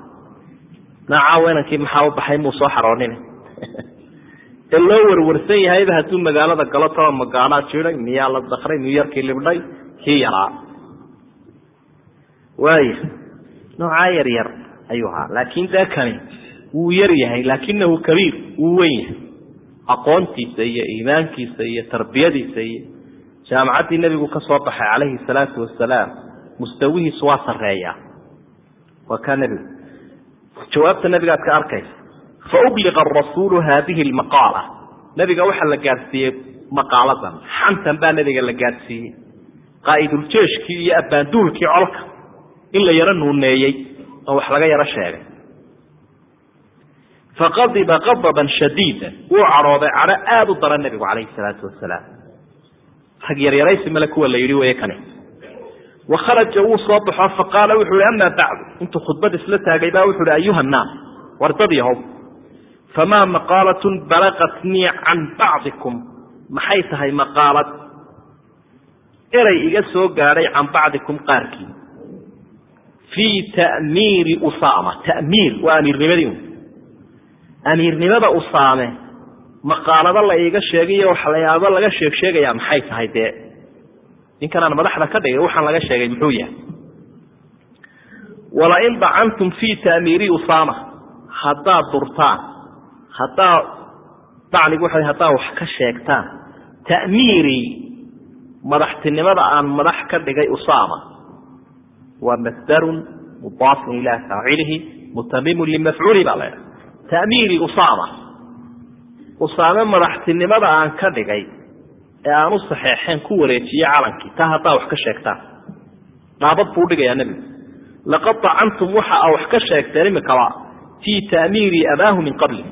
nacaawa inankii maxaa u baxay muu soo xaroonin. Ee loo warwarsan yahayba hadduu magaalada galo taba magaalaa jiday miyaa la dakray miyuu yarkii libdhay kii yaraa. Waaya noocaa yar yar ayuu ahaa. Laakiin dee kani wuu yar yahay laakinahu kabiir wuu wen yahay. Aqoontiisa iyo iimaankiisa iyo tarbiyadiisa iyo jaamacaddii nebigu ka baxay calayhi salaatu wasalaam mustawihiisu waa sarreeyaa. Waa kaa nebigu. Jawaabta nebigaad ka arkaysa. Faubliqa arasuulu haadihi lmaqaala nebiga waxaa la gaadhsiiyey maqaaladan. Xantan baa nebiga la gaadhsiiyey. Qaa'iduljeeshkii iyo abbaanduulkii colka in la yaro nuuneeyey oo wax laga yaro sheegay. Faqadiba qadaban shadiida wuu cadhooday cadho aada u daran nebigu calayhi salaatu wasalaam rag yaryaraysi male kuwa la yidhi weye kani. Wa kharaja wuu soo baxo faqaala wuxuu ihi amaa bacdu? Intuu khudbad isla taagay baa wuxu uhi ayuha nnaas war dad yahow famaa maqaalatun balaqatnii can bacdikum. Maxay tahay maqaalad? Eray iga soo gaadhay can bacdikum qaarkii fii ta'miiri usaama ta'miir waa amiirnimadii amiirnimada usaame maqaalado la iiga sheegayo wax layaabo laga sheeg sheegayaa maxay tahay dee? ninkanaan madaxda ka dhigay waxaan laga sheegay muxuu yahay? walain dacantum fii ta'miiri usaama. haddaad durtaan haddaa dacnigu waxa haddaad wax ka sheegtaan. ta'miirii madaxtinimada aan madax ka dhigay usaama waa masdarun mudaafun ilaa faacilihi mutamimun limafcuuli baa la ydhaha ta'miiri usaama usaame madaxtinimada aan ka dhigay ee aan u saxeexeen ku wareejiye calankii taa haddaa wax ka sheegtaan dhaabad buu udhigayaa nebigu laqad dacantum waxa a wax ka sheegteen imikaba fii ta'miiri abaahu min qabli.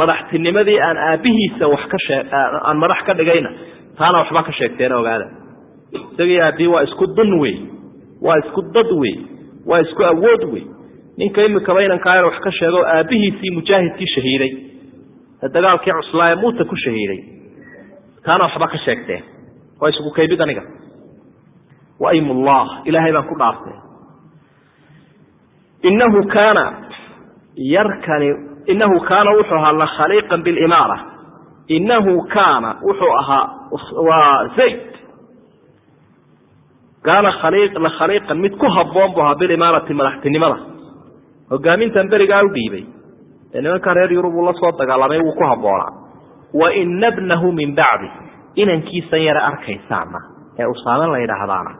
Madaxtinimadii aan aabbihiisa wax ka shee aan madax ka dhigayna taana waxba ka sheegteen ogaada. Isagii aabbihi waa isku dun wey waa isku dad wey. Waa isku awood wey. Ninka imikaba inankaa wax ka sheego aabbihiisii mujaahidkii shahiiday. Ee dagaalkii cuslaa ee muuta ku shahiiday. Taana waxba ka sheegteen? Waa isku kaybid aniga. Ullah ilaahay baan ku dhaartay. Innahu kaana yarkani inahu kaana wuxuu ahaa lakhaliiqan bilimaara inahu kaana wuxuu ahaa waa zayd kaana la khaliiqan mid ku habboon buu ahaa bilimaarati madaxtinimada. Hogaamintan berigaa u dhiibay. Ee nimanka reer yurub uu la soo dagaalamay wuu ku habboonaa. Wa bnahu min bacdi inankiisan yara arkaysaana ee usaame la yidhaahdaana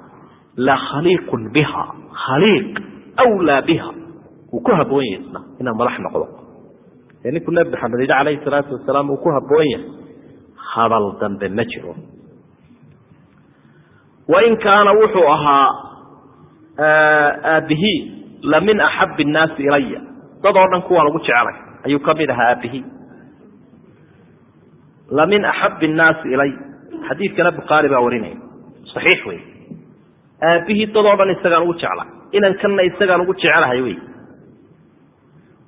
la khaliiqun biha khaliiq wlaa biha. Wuu ku habboon yahay isna inaa madax noqdo. Ee ninkuu nebi maxamed yidhi calayhi salaatu wasalaam uu ku habboon yahay. Hadal dambe ma jiro wain kaana wuxuu ahaa aabihii la min axabi nnaasi ilaya dad oo dhan kuwaan ugu jecelay ayuu ka mid ahaa aabihii la min axabi nnaasi ilay. Xadiidkana bukhaari baa warinaya. Saxiix wey aabihii dad oo dhan isagaan ugu jeclay. Inankanna isagaan ugu jecelahay wey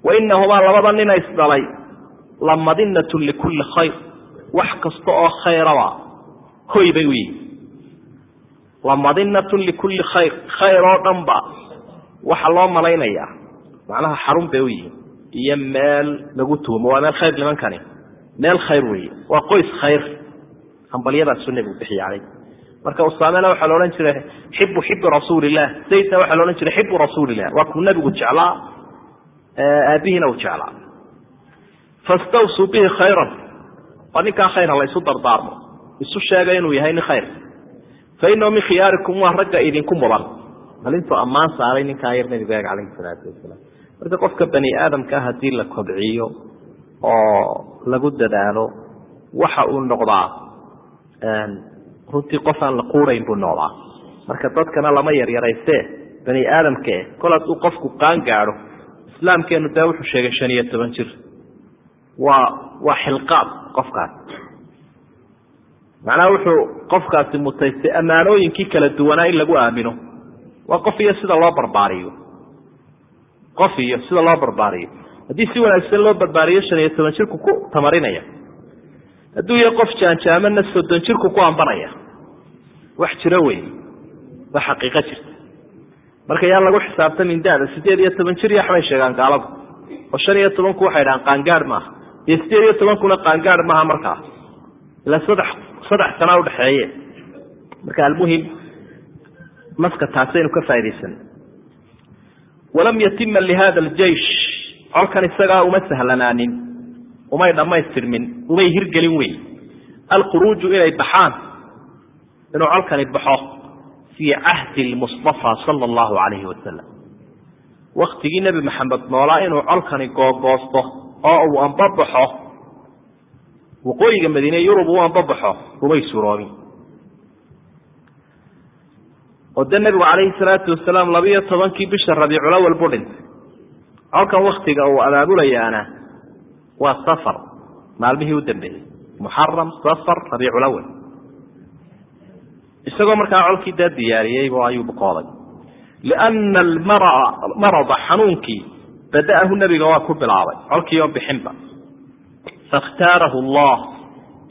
wa inahumaa labada nina isdhalay la madinatun likulli khayr. Wax kasta oo khayraba hoy bay u yihiin la madinatun likulli khayr khayr oo dhan ba waxa loo malaynayaa macnaha xarun bay u yihiin. Iyo meel lagu tuumo waa meel khayr nimankani meel khayr weeye waa qoys khayr. Hambalyadaasuu nebigu bixiye caleyh marka usaamena waxaa la odhan jiray xibu xibi rasuulilah zaydna waxaa la odhan jiray xibu rasuulilah waa kuu nebigu jeclaa aabihiina uu jeclaa. Fastawsuu bihi khayran. Waa ninkaa khayr hala isu dardaarmo. Isu sheega inuu yahay nin khayr fa inahu min khiyaarikum waa ragga idinku mudan malintuu ammaan saaray ninkaa yar nabigaag calayhi salaatu wasalaam. Marka qofka bani aadamkaa haddii la kobciyo oo lagu dadaalo waxa uu noqdaa runtii qof aan la quurayn buu noqdaa. Marka dadkana lama yaryarayste bani aadamkae kol hadduu qofku qaan gaadho islaamkeenu dee wuxuu sheegay shan iyo toban jir. Waa waa xilqaad qofkaas macnaha wuxuu qofkaasi mutaystay ammaanooyinkii kala duwanaa in lagu aamino. Waa qof iyo sida loo barbaariyo. Qof iyo sida loo barbaariyo. Haddii si wanaagsan loo barbaariyo shan iyo toban jirku ku tamarinaya. Hadduu yahay qof jaanjaamana soddon jirku ku ambanaya. Wax jiro wey waa xaqiiqo jirta. Marka yaan lagu xisaabtamin dada sideed iyo toban jir yaxbay sheegaan gaaladu. Oo shan iyo tobanku waxay dhahaan qaangaadh maaha. Iyo sideed iyo tobankuna qaangaadh maaha markaa. Ilaa saddex saddex sanaa udhaxeeye marka almuhim naska taasaynu ka faaidaysan. Walam yatima lihada aljeish colkan isagaa uma sahlanaanin umay dhammaystirmin umay hirgelin wey alkhuruuju inay baxaan inuu colkani baxo fii cahdi lmustafa sala allahu calayhi wasalam waktigii nebi maxamed noolaa inuu colkani googoosto oo uu ambabaxo waqooyiga madiine yurub uu ambabaxo umay suroobin oo dee nebigu calayhi salaatu wasalaam labiiyo tobankii bisha rabiiculawal buu dhintay. Colkan waktiga uu abaabulayaana waa safar maalmihii u dambeeyey muxaram safar rabiiculawal isagoo markaa colkii dee diyaariyeyb ayuu buqooday liana almarada xanuunkii bada-ahu nebiga waa ku bilaabay colkii oo bixinba fakhtaarahu allah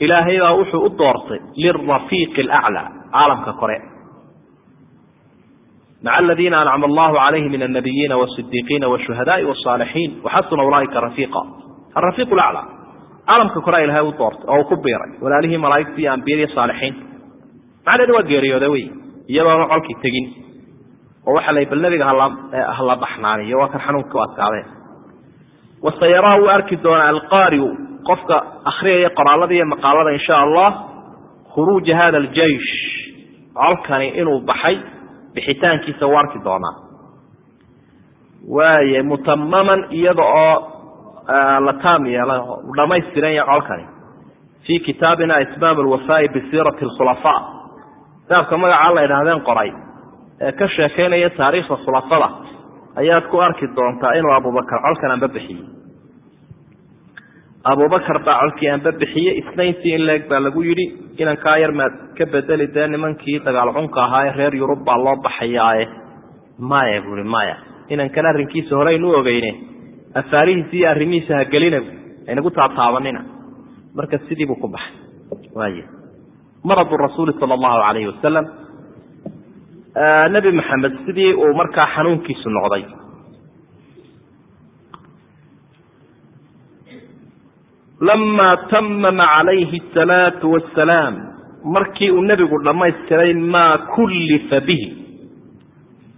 ilaahay baa wuxuu u doortay lirafiiqi alaclaa caalamka kore maca aladiina ancama allahu calayhi min alnabiyiina wasidiiqiina washuhadaai wasaalixiin waxasuna ulaaika rafiiqa arafiiq laclaa caalamka korea ilahay u doortay oo uu ku biiray walaalihii malaaigta iyo ambiyada iyo saalixiin macnaheedu waa geeriyooda wey iyadoona colkii tegin oo waxaa la bal nebiga hala baxnaaniyo waa kan xanuunka u adkaadeen wasayaraa wuu arki doonaa alqaariu qofka akriyaya qoraalada iyo maqaalada insha allah khuruuja hada aljeish colkani inuu baxay bixitaankiisa wuu arki doonaa. Waaye mutamaman iyada oo la taam yeelay u dhamaystiran yahay colkani fii kitaabina itmaam alwafaai bisiirati alkhulafaa. Kitaabka magacaa la idhaahdeen qoray ee ka sheekaynaya taariikhda khulafada ayaad ku arki doontaa inuu abubakar colkan anba bixiyey abubakar baa colkii anba bixiyey isnayntii in leeg baa lagu yidhi inankaa yar maad ka bedeli dee nimankii dagaal cunka ahaa ee reer yurub baa loo baxayaaye. Maya buui maya inankan arrinkiisa horeynu ogeyne afaarihiisa iyo arrimihiisa hagelina aynagu taataabanina marka sidii buu ku baxay. Waay maradu rasuuli sala allahu calayhi wasalam nebi maxamed sidii uu markaa xanuunkiisu noqday lamaa tamama calayhi asalaatu wassalaam markii uu nebigu dhammaystiray maa kullifa bihi.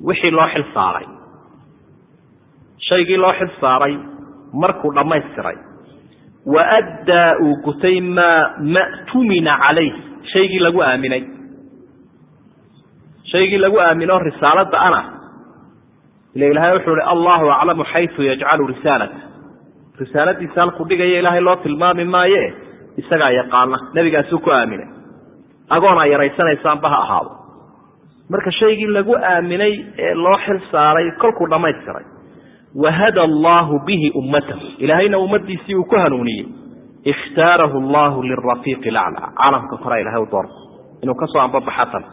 Wixii loo xil saaray. Shaygii loo xil saaray markuu dhammaystiray. Wa addaa uu gutay maa ma'tumina calayh shaygii lagu aaminay. Shaygii lagu aamino risaalada ana. Ila ilaahay wuxuu ihi allahu aclamu xaytu yajcalu risaalata risaaladiisa halkuu dhigaya ilaahay loo tilmaami maaye? Isagaa yaqaana nebigaasuu ku aaminay. Agoon aa yaraysanaysaanba ha ahaado. Marka shaygii lagu aaminay ee loo xil saaray kolkuu dhammaystiray. Wahada allahu bihi ummatahu. Ilaahayna ummadiisii uu ku hanuuniyey. Ikhtaarahu allahu lirafiiqi lacla caalamka koraa ilahay u doorta inuu ka soo ambabaxatan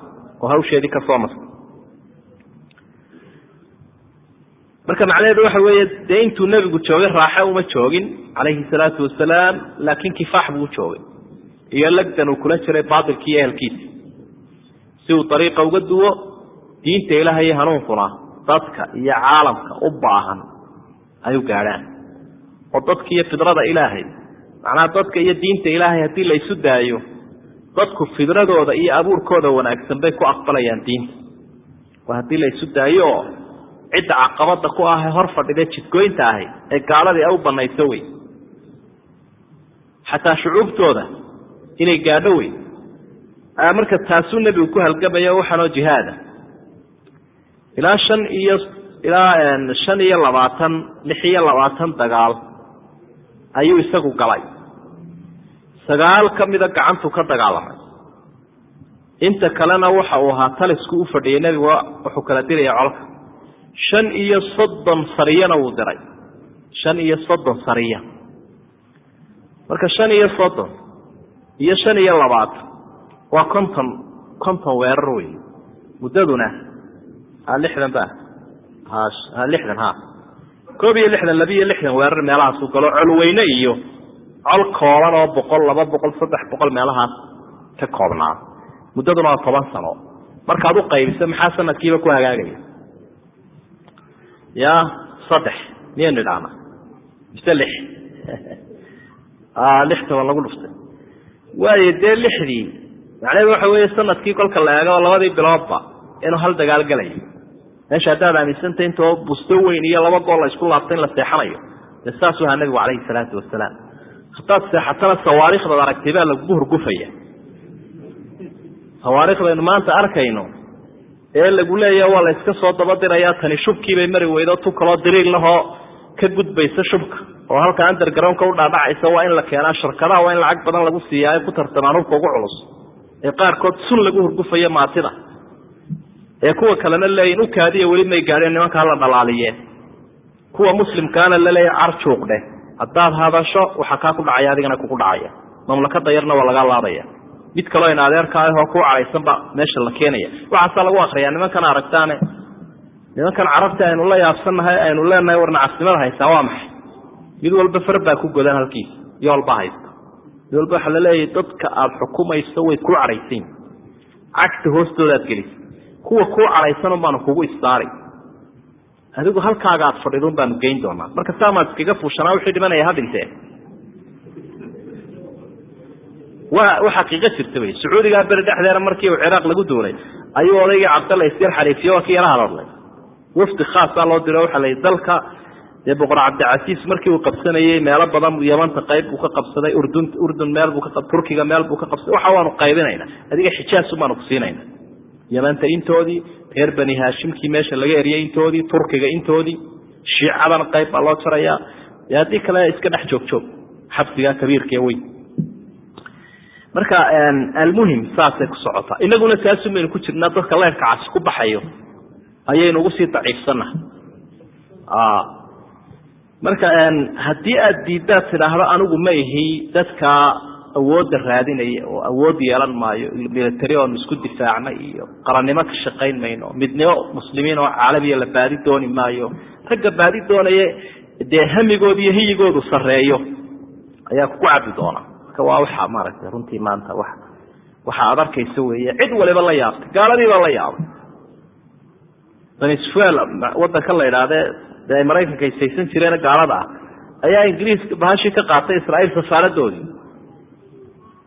oo hawsheedii ka soo masta marka macnaheedu waxa weeye dee intuu nebigu joogay raaxe uma joogin calayhi salaatu wasalaam laakiin kifaax buu joogay. Iyo lagdan uu kula jiray baatilkii iyo ehelkiisa. Si uu dariiqa uga duwo diinta ilaahay hanuunkuna dadka iyo caalamka u baahan ay u gaadhaan. Oo dadka iyo fidrada ilaahay macnaha dadka iyo diinta ilaahay haddii la isu daayo dadku fidradooda iyo abuurkooda wanaagsan bay ku aqbalayaan diinta. Waa haddii la isu daayo oo cidda caqabada ku ah hor fadhida jidgoynta ahay ee gaaladii ay u banayso wey. Xataa shucuubtooda inay gaadho wey. Marka taasuu nebigu ku halgamaya waxaanoo jihaada. Ilaa shan iyo ilaa shan iyo labaatan lix iyo labaatan dagaal ayuu isagu galay. Sagaal ka mida gacantu ka dagaalamay. Inta kalena waxa uu ahaa talisku u fadhiyay nebigu wuxuu kala diraya colka shan iyo soddon sariyana wuu diray. Shan iyo soddon sariya. Marka shan iyo soddon iyo shan iyo labaatan waa konton konton weerar wey muddaduna ha lixdan ba. Ha lixdan ha koob iyo lixdan laba iyo lixdan weerar meelahaasu galo colweyne iyo col kooban oo boqol laba boqol saddex boqol meelahaas ka koobnaa. Muddaduna waa toban sano. Markaad u qaybiso maxaa sanadkiiba ku hagaagaya ya saddex miyaynu idhaahna mise lix lix toban lagu dhuftay waayo dee lixdii macnaheedu waxa weeye sannadkii kolka la eego labadii biloodba inuu hal dagaal galayo meesha haddaad aaminsanta intoo busto weyn iyo laba gool la isku laabta in la seexanayo dee saasuu ahaa nabigu calayhi salaatu wasalaam haddaad seexatana sawaarikhdaad aragtay baa lagugu hurgufaya sawaariikhdaynu maanta arkayno ee lagu leeya waa la iska soo dabadirayaa. Tani shubkiibay mari weydo tu kaloo diriil lahoo ka gudbaysa shubka. Oo halka undergroundka u dhaadhacaysa waa in la keenaa shirkadaha waa in lacag badan lagu siiyaa ay ku tartamaan hubka ugu culus. Ee qaarkood sun lagu hurgufayo maatida. Ee kuwa kalena leeyihiin u kaadiya weli may gaadheen nimanka hala dhalaaliyeen kuwa muslimkaana laleeya carjuuqdhe haddaad hadasho waxaa kaa ku dhacaya adigana kugu dhacaya. Mamlakada yarna waa lagaa laadaya mid kaloo in ahoo ku cadhaysanba meesha la keenaya. Waxaasaa lagu akriyaa nimankan aragtaane. Nimankan carabta aynu la yaabsannahay aynu leenahay war nacasnimada haysaa waa maxay? Mid walba far baa ku godan halkiisa yoolbaa haysta mid walba waxaa la leeyahay dadka aada xukumayso way ku cadhaysan cagta hoostoodaad gelisa kuwa kuu cadhaysanun baanu kugu issaari adigu halkaaga aad fadhidun baanu geyn doonaa. Marka saamaad iskaga fuushanaa wixii dhimanaya ha dhintee wa xaqiiqo jirta wey. Sacuudigaa beri dhexdeena markii uu ciraaq lagu duulay ayuu odaygii cabdalla isyar xariifiye waa ki yara hadadlay wafdi khaasaa loo diro waxaa la yidhi dalka dee boqor cabdicasiis markii uu qabsanayey meelo badan yamanta qayb buu ka qabsaday urdun urdun meel buu ka turkiga meel buu ka qabsaday. Waxa waanu qaybinayna. Adiga xijaasun baanu kusiinayna yamanta intoodii reer bani haashimkii meesha laga eriyey intoodii turkiga intoodii shiicadan qayb baa loo jarayaa. Dee haddii kale iska dhex joog joog xabsigaa kabiirkae weyn marka almuhim saasay ku socotaa. Inaguna taasun baynu ku jirnaa dadka leerka casi ku baxayo ayaynu ugu sii daciifsannaha marka haddii aada diiddaad tidhaahdo anigu ma ihi dadka awoodda raadinaya oo awood yeelan maayo military oonu isku difaacnay iyo qarannimo ka shaqayn mayno midnimo muslimiin oo caalamiya la baadi dooni maayo ragga baadi doonaya dee hamigooda iyo hiyigoodu sarreeyo ayaa kugu cabbi doona marka waa waxa maaragtay runtii maanta wa waxa aad arkaysa weeye. Cid waliba la yaabtay gaaladii baa la yaabay venezuela wadanka la idhahdee dee ay maraykanka isaysan jireen gaalada ah ayaa ingiriiska bahashii ka qaatay israa'iil safaaradoodii.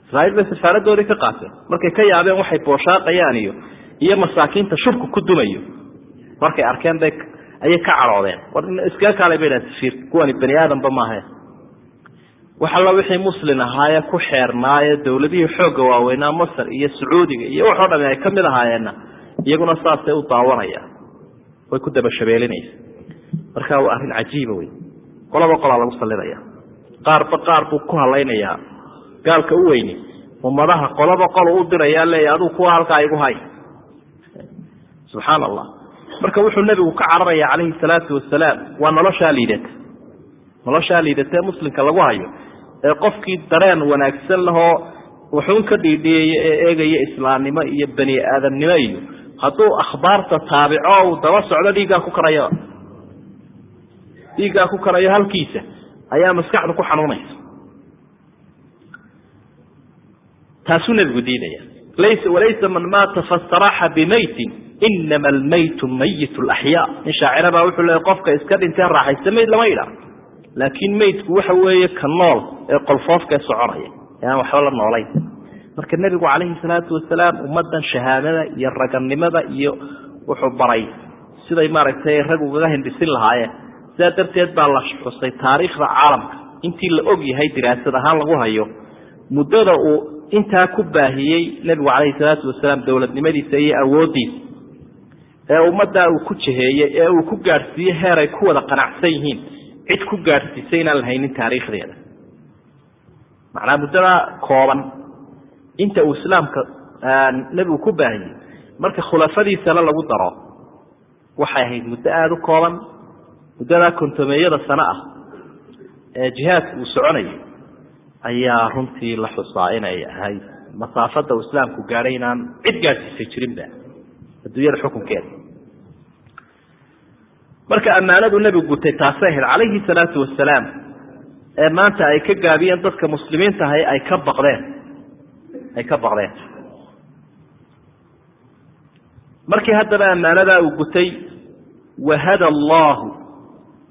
Israa'iil bay safaaradoodii ka qaateen markay ka yaabeen waxay booshaaqayaan iyo iyo masaakiinta shubku ku dumayo. Markay arkeen bay ayay ka cadhoodeen war iskaga kaalay bay dhahan safiir kuwani bani aadamba maahe wax allo wixii muslin ahaayee ku xeernaaye dowladihii xoogga waaweynaa masar iyo sacuudiga iyo waxoo dhami ay ka mid ahaayeenna iyaguna saasay u daawanayaan. Way ku dabashabeelinaysa marka waa arrin cajiiba wey qolaba qolaa lagu sallidaya qaarba qaar buu ku halaynayaa gaalka u weyni. Ummadaha qolaba qol u dirayaa leeya aduu kuwa halkaa igu hay subxaan allah marka wuxuu nebigu ka cararaya calayhi salaatu wasalaam waa noloshaa liidata. Noloshaa liidata ee muslimka lagu hayo ee qofkii dareen wanaagsan lahoo wuxuun ka dhiidhiyaya ee eegaya islaamnimo iyo bani aadamnimo iyo hadduu akhbaarta taabico uu daba socdo dhiiggaa ku karayaba dhiiggaa ku karayo halkiisa ayaa maskaxdu ku xanuunaysa. Taasuu nebigu diidaya laysa walaysa man maata fastaraaxa bimaytin inama almaytu mayit laxyaa nin shaacira baa wuxuu leeya qofka iska dhintee raaxaysta mayd lama idha laakiin maydku waxa weeye ka nool ee qolfoofka ee soconaya ee aan waxba la noolayn. Marka nebigu calayhi salaatu wasalaam ummadan shahaadada iyo raganimada iyo wuxuu baray siday maaragtay rag ugaga hindhisin lahaayeen. Sidaa darteed baa la xusay taariikhda caalamka. Intii la og yahay diraasad ahaan lagu hayo muddada uu intaa ku baahiyey nebigu calayhi salaatu wasalaam dowladnimadiisa iyo awooddiisa ee ummaddaa uu ku jiheeyey ee uu ku gaadhsiiyey heer ay ku wada qanacsan yihiin cid ku gaadhsiisay inaan la haynin taariikhdeeda. Macnaa muddada kooban inta uu islaamka nebigu ku baahiyey marka khulafadiisana lagu daro waxay ahayd muddo aada u kooban muddadaa kontomeeyada sano ah ee jihaadka uu soconayay ayaa runtii la xusaa inay ahayd. Masaafada uu islaamku gaadhay inaan cid gaadhsiisay jirinba adduunyada xukunkeeda marka ammaanadu nebigu gutay taasay ahayd calayhi salaatu wasalaam ee maanta ay ka gaabiyeen dadka muslimiinta ahay ay ka baqdeen ay ka baqdeen. Markii haddaba ammaanadaa uu gutay wahada allahu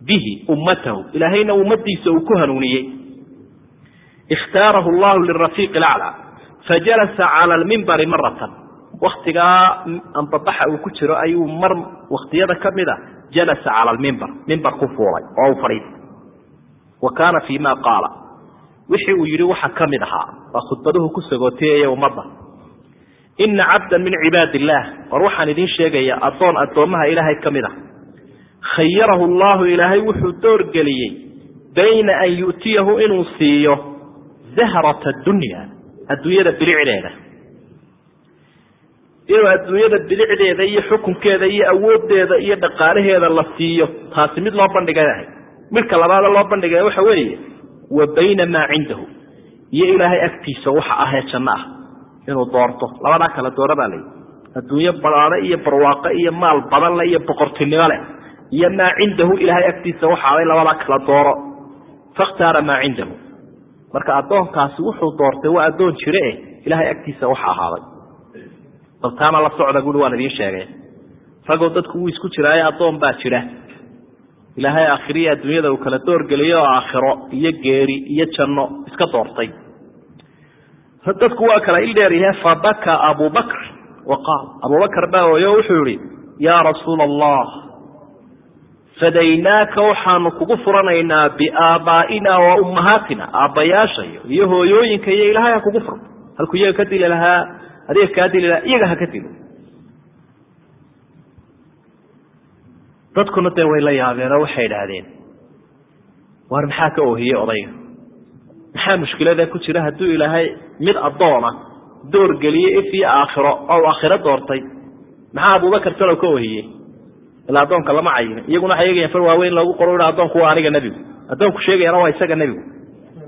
bihi ummatahu ilaahayna ummadiisa uu ku hanuuniyey. Ikhtaarahu llahu lirafiiqi laclaa fajalasa cala lmimbari maratan waktigaa ambabaxa uu ku jiro ayuu mar waktiyada ka mid a jalasa cala lmimbar mimbar ku fuulay oo uu fadhiistay wa kaana fii ma qaala. Wixii uu yidhi waxa ka mid ahaa waa khudbaduhu ku sagootiyaya ummadda. Ina cabdan min cibaad illaah war waxaan idiin sheegayaa addoon addoommaha ilaahay ka mid ah. Khayarahu llahu ilaahay wuxuu doorgeliyey bayna an yu'tiyahu inuu siiyo zahrata dunya adduunyada bilicdeeda inuu adduunyada bilicdeeda iyo xukunkeeda iyo awooddeeda iyo dhaqaalaheeda la siiyo. Taasi mid loo bandhigayahay midka labaada loo bandhigaya waxa weeye wa bayna maa cindahu. Iyo ilaahay agtiisa waxa ahee janno ah. Inuu doorto. Labadaa kala doora baa layihi adduunyo badaane iyo barwaaqo iyo maal badan leh iyo boqortinimo leh. Iyo maa cindahu ilaahay agtiisa waxa aday labadaa kala dooro. Fakhtaara maa cindahu. Marka addoonkaasi wuxuu doortay waa addoon jire eh ilaahay agtiisa waxa ahaaday bal taana la socda buui waan idiin sheegay ragoo dadku wuu isku jiraaye addoon baa jira. Ilaahay aakhiriya adduunyada uu kala doorgeliyo oo aakhiro iyo geeri iyo janno iska doortay. Dadku waa kala ildheeryahe fabaka abubakr waqaal abubakar baa ooyo wuxuu yihi yaa rasuula allah fadaynaaka waxaanu kugu furanaynaa biaabaa'ina wa ummahaatina aabbayaashayo iyo hooyooyinka iyo ilaahay ha kugu furo. Halkuu iyaga ka dili lahaa adiga kaa dili lahaa iyaga ha ka dilo dadkuna dee way la yaabeen oo waxay idhaahdeen war maxaa ka oohiyey odayga maxaa mushkilada ku jira hadduu ilaahay mid addoona doorgeliyey if iyo aakhiro oo aakhiro doortay maxaa abubakar talow ka oohiyey ilaa addoonka lama cayinin iyaguna waxay eegayaan far waaweyn loogu qoro addoonku waa aniga nebigu addoonku sheegayana waa isaga nebigu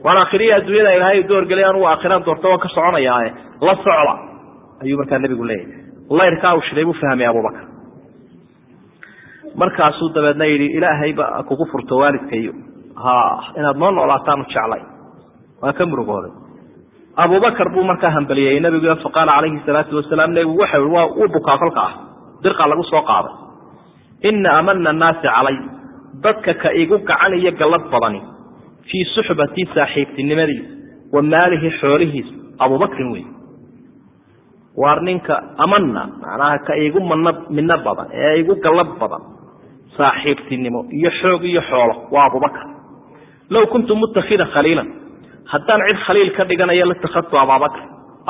waan aakhiriya adduunyada ilaahay doorgelay anugu aakhiraan doorta waan ka soconayaae la socda ayuu markaa nebigu leeyahay. Layrkaa uu shiday buu fahmay abubakar markaasuu dabeedna yidhi ilaahayba kugu furto waalidkayo ha inaad noo noolaataanu jeclay. Waa ka murugooday. Abubakar buu markaa hambaliyey. Nebigu faqaala calayhi salaatu wasalaam nebigu waxa waa uu bukaa kolka ah. Dirqaa lagu soo qaaday. Ina amana annaasi calay. Dadka ka igu gacan iyo gallad badani fii suxbati saaxiibtinimadiisa wa maalihi xoolihiisa abubakrin wey waar ninka amana macnaha ka igu mana midno badan ee igu gallab badan saaxiibtinimo iyo xoog iyo xoolo waa abubakar low kuntu mutakida khaliilan haddaan cid khaliil ka dhiganayo latakadtu abaabakr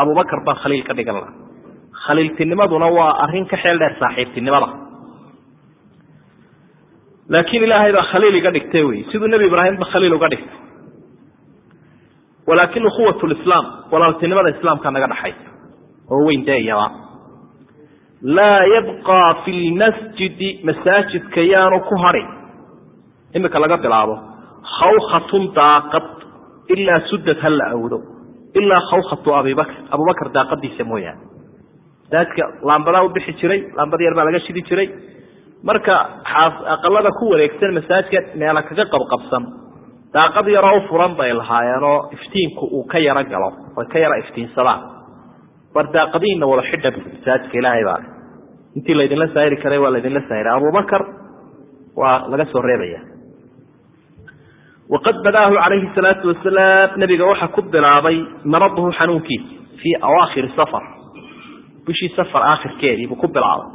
abubakar baan khaliil ka dhigan laha khaliiltinimaduna waa arrin ka xeel dheer saaxiibtinimada. Laakiin ilaahay baa khaliil iga dhigtay wey siduu nebi ibraahimba khaliil uga dhigtay. Walaakin ukhuwat lislaam walaaltinimada islaamka naga dhaxaysa oo weyn deeyaba laa yabqaa fi lmasjidi masaajidka yaanu ku hadhin imika laga bilaabo khawkhatun daaqad ilaa sudad ha la awdo ilaa khawkhatu abibakr abubakar daaqadiisa mooyaane. Masaajidka laambadaa u bixi jiray laambada yar baa laga shidi jiray. Marka aqalada ku wareegsan masaajidka meela kaga qabqabsan daaqad yaroo u furan bay lahaayeenoo iftiinku uu ka yaro galo oy ka yaro iftiinsadaan war daaqadihiina wada xidha masaajidka ilaahay baa. Intii laydinla saahiri karay waa laydinla saahiray abubakar waa laga soo reebaya. Waqad badaahu calayhi salaatu wasalaam nabiga waxaa ku bilaabay maraduhu xanuunkiisa fii awaakhiri safar. Bishii safar aakhirkeedii buu ku bilaabay.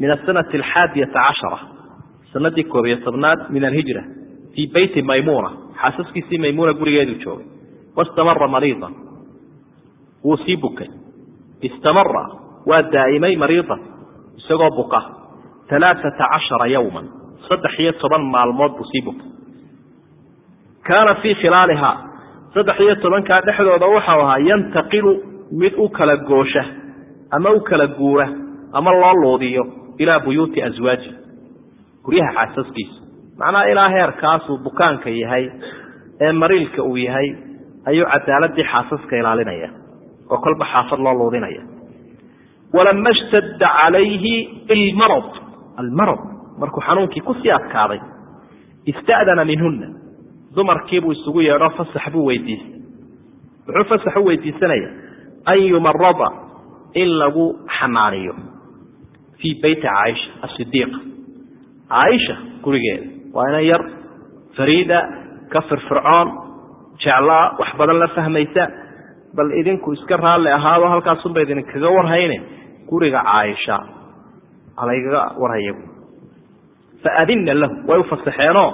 Min asanati alxaadiyata cashara sanadii koob iyo tobnaad min alhijra fii beyti maymuna. Xaasaskiisii maymuna gurigeeduu joogay. Wastamara mariidan. Wuu sii bukay istamara waa daa'imay mariidan isagoo buka alaaata cashara yowman saddex iyo toban maalmood buu sii bukay kaana fii khilaaliha saddex iyo tobankaa dhexdooda waxau ahaa yantaqilu mid u kala goosha ama u kala guura ama loo luudiyo ilaa buyuuti aswaaji guryaha xaasaskiisa macnaha ilaa heerkaasuu bukaanka yahay ee mariilka uu yahay ayuu cadaaladii xaasaska ilaalinaya oo kolba xaafad loo luudinaya. Walama shtadda calayhi ilmarad almarad markuu xanuunkii ku sii adkaaday ista'dana minhuna dumarkiibuu isugu yeedho fasax buu weydiistay. Muxuu fasax u weydiisanaya an yumarada in lagu xanaaniyo fii beyti caaisha asidiiqa caaisha gurigeeda waa inan yar fariida ka firfircoon jeclaa wax badan la fahmaysa bal idinku iska raalli ahaado halkaasunba idinkaga warhayne. Guriga caaisha halaygaga warhaya. Faadinna lahu way u fasaxeenoo?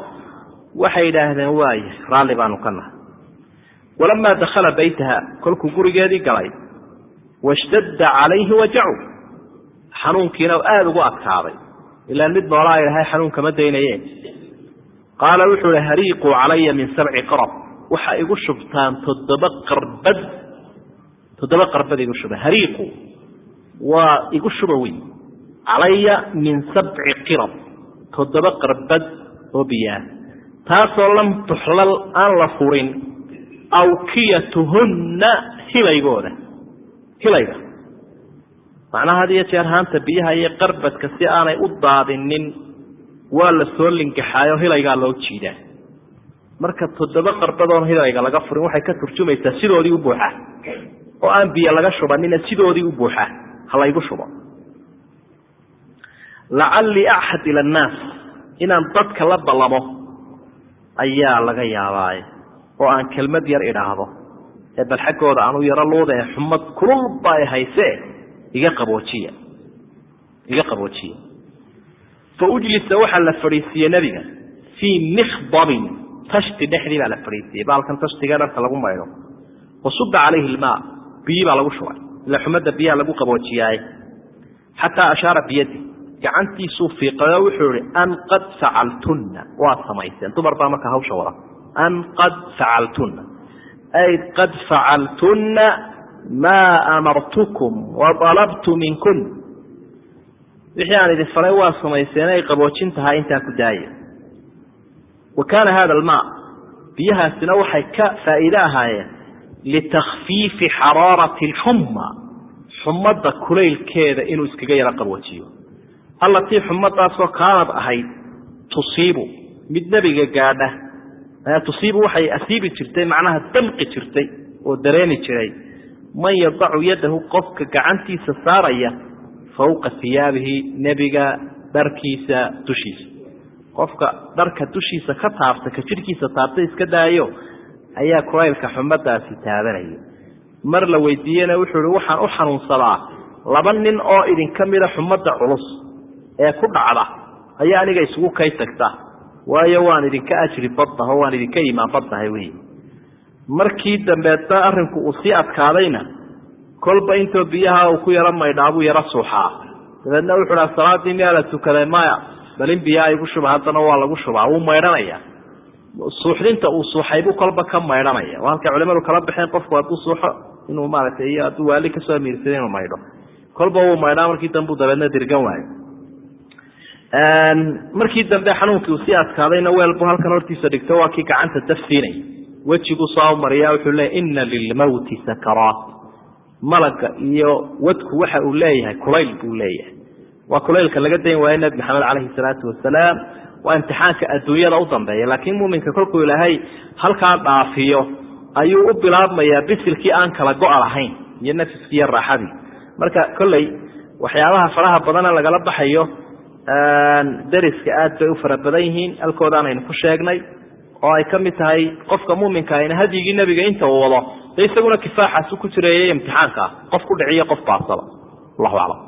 Waxay yidhaahdeen waaya raalli baanu ka nahay. Walamaa dakhala beytaha kolkuu gurigeedii galay washtadda calayhi wajacu xanuunkiina aada ugu adkaaday ilaan mid noolaa ilahay xanuunka ma daynaye qaala wuxuu ihi hariiquu calaya min sabci qarab. Waxa igu shubtaan toddoba qarbad toddoba qarbad igu shuba. Hariiqu waa igu shuba wey calaya min sabci qirab toddoba qarbad oo biyaah taasoo lam tuxlal aan la furin awkiyatuhunna hilaygooda. Hilayga macnaha had iyo jeer haanta biyaha iyo qarbadka si aanay u daadinin waa la soo lingaxaayo hilaygaa loo jiidaa. Marka toddoba qarbadoon hilayga laga furin waxay ka turjumaysaa sidoodii u buuxa oo aan biyo laga shubanina sidoodii u buuxa ha laygu shubo. Lacallii axad ila annaas inaan dadka la ballamo ayaa laga yaabaaye oo aan kelmad yar idhaahdo ee bal xaggooda aan u yaro luudae xumad kululba ay haysee iga qaboojiya iga qaboojiya. Fa ujlisa waxaa la fadhiisiiyey nebiga fii mikhdabin tashti dhexdii baa la fadhiisiyey baalkan tashtiga dharka lagu maydho wa suba calayhi ilmaa biyi baa lagu shubay. Ila xumadda biyaha lagu qaboojiyaaye xataa ashaara biyadi gacantiisuu fiiqayo wuxuu ihi an qad facaltunna waad samayseen dumar baa markaa hawsha wada. An qad facaltunna ay qad facaltunna maa amartukum wa alabtu minkun wixii aan idin faray waa samayseen ay qaboojin tahay intaa ku daaya wa kaana hada almaa biyahaasina waxay ka faa'iide ahaayeen litakfiifi xaraarati alxumma xumadda kulaylkeeda inuu iskaga yaro qaboojiyo allatii xumadaasoo kaanad ahayd tusiibu mid nebiga gaadha tusiibu waxay asiibi jirtay macnaha damqi jirtay oo dareemi jiray man yadacu yadahu qofka gacantiisa saaraya fowqa hiyaabihi nebiga dharkiisa dushiisa qofka dharka dushiisa ka taabta ka jidhkiisa taabta iska daayo ayaa kulaylka xumadaasi taabanaya mar la weydiiyena wuxuu ihi waxaan u xanuunsadaa laba nin oo idinka mida xumadda culus ee ku dhacda. Ayaa aniga isugu kay tagta. Waayo waan idinka ajri badnaho waan idinka iimaan badnahay wey markii dambeedna arrinku uu sii adkaadayna kolba intoo biyaha uu ku yaro maydhaabuu yaro suuxaa. Dabeedna wuxuu dhaha salaadii miyaa la tukaday maya? Bal in biyaha igu shuba haddana waa lagu shubaa. Wuu maydhanaya suuxdinta uu suuxay buu kolba ka maydhanaya. Waa halkay culimadu kala baxeen qofku hadduu suuxo inuu maaragtay iyo hadduu waali ka soo amiirsaday inuu maydho. Kolba wuu maydhaa markii dambe u dabeedna dirgan waayo. Markii dambe uu sii adkaadayna weel buu halkan hortiisa dhigto waa kii gacanta dafsiinay wejiguu soo mariyaa wuxuu leeyahy ina lilmawti sakaraat. Malaga iyo wadku waxa uu leeyahay kulayl buu leeyahay. Waa kulaylka laga dayn waayo nebi maxamed caleyhi salaatu wasalaam waa imtixaanka adduunyada u dambeeya laakiin muuminka kolkuu ilaahay halkaa dhaafiyo ayuu u bilaabmayaa bisilkii aan kala go-a lahayn iyo nafiskii iyo raaxadii. Marka kolley waxyaabaha faraha badana lagala baxayo dariska aad bay u fara badan yihiin halkoodaan aynu ku sheegnay oo ay ka mid tahay qofka muuminka ayna hadyigii nebiga inta uu wado dee isaguna kifaaxaasu ku jireeyay imtixaanka ah qof ku dhiciyo qof baasaba. Allahu aclam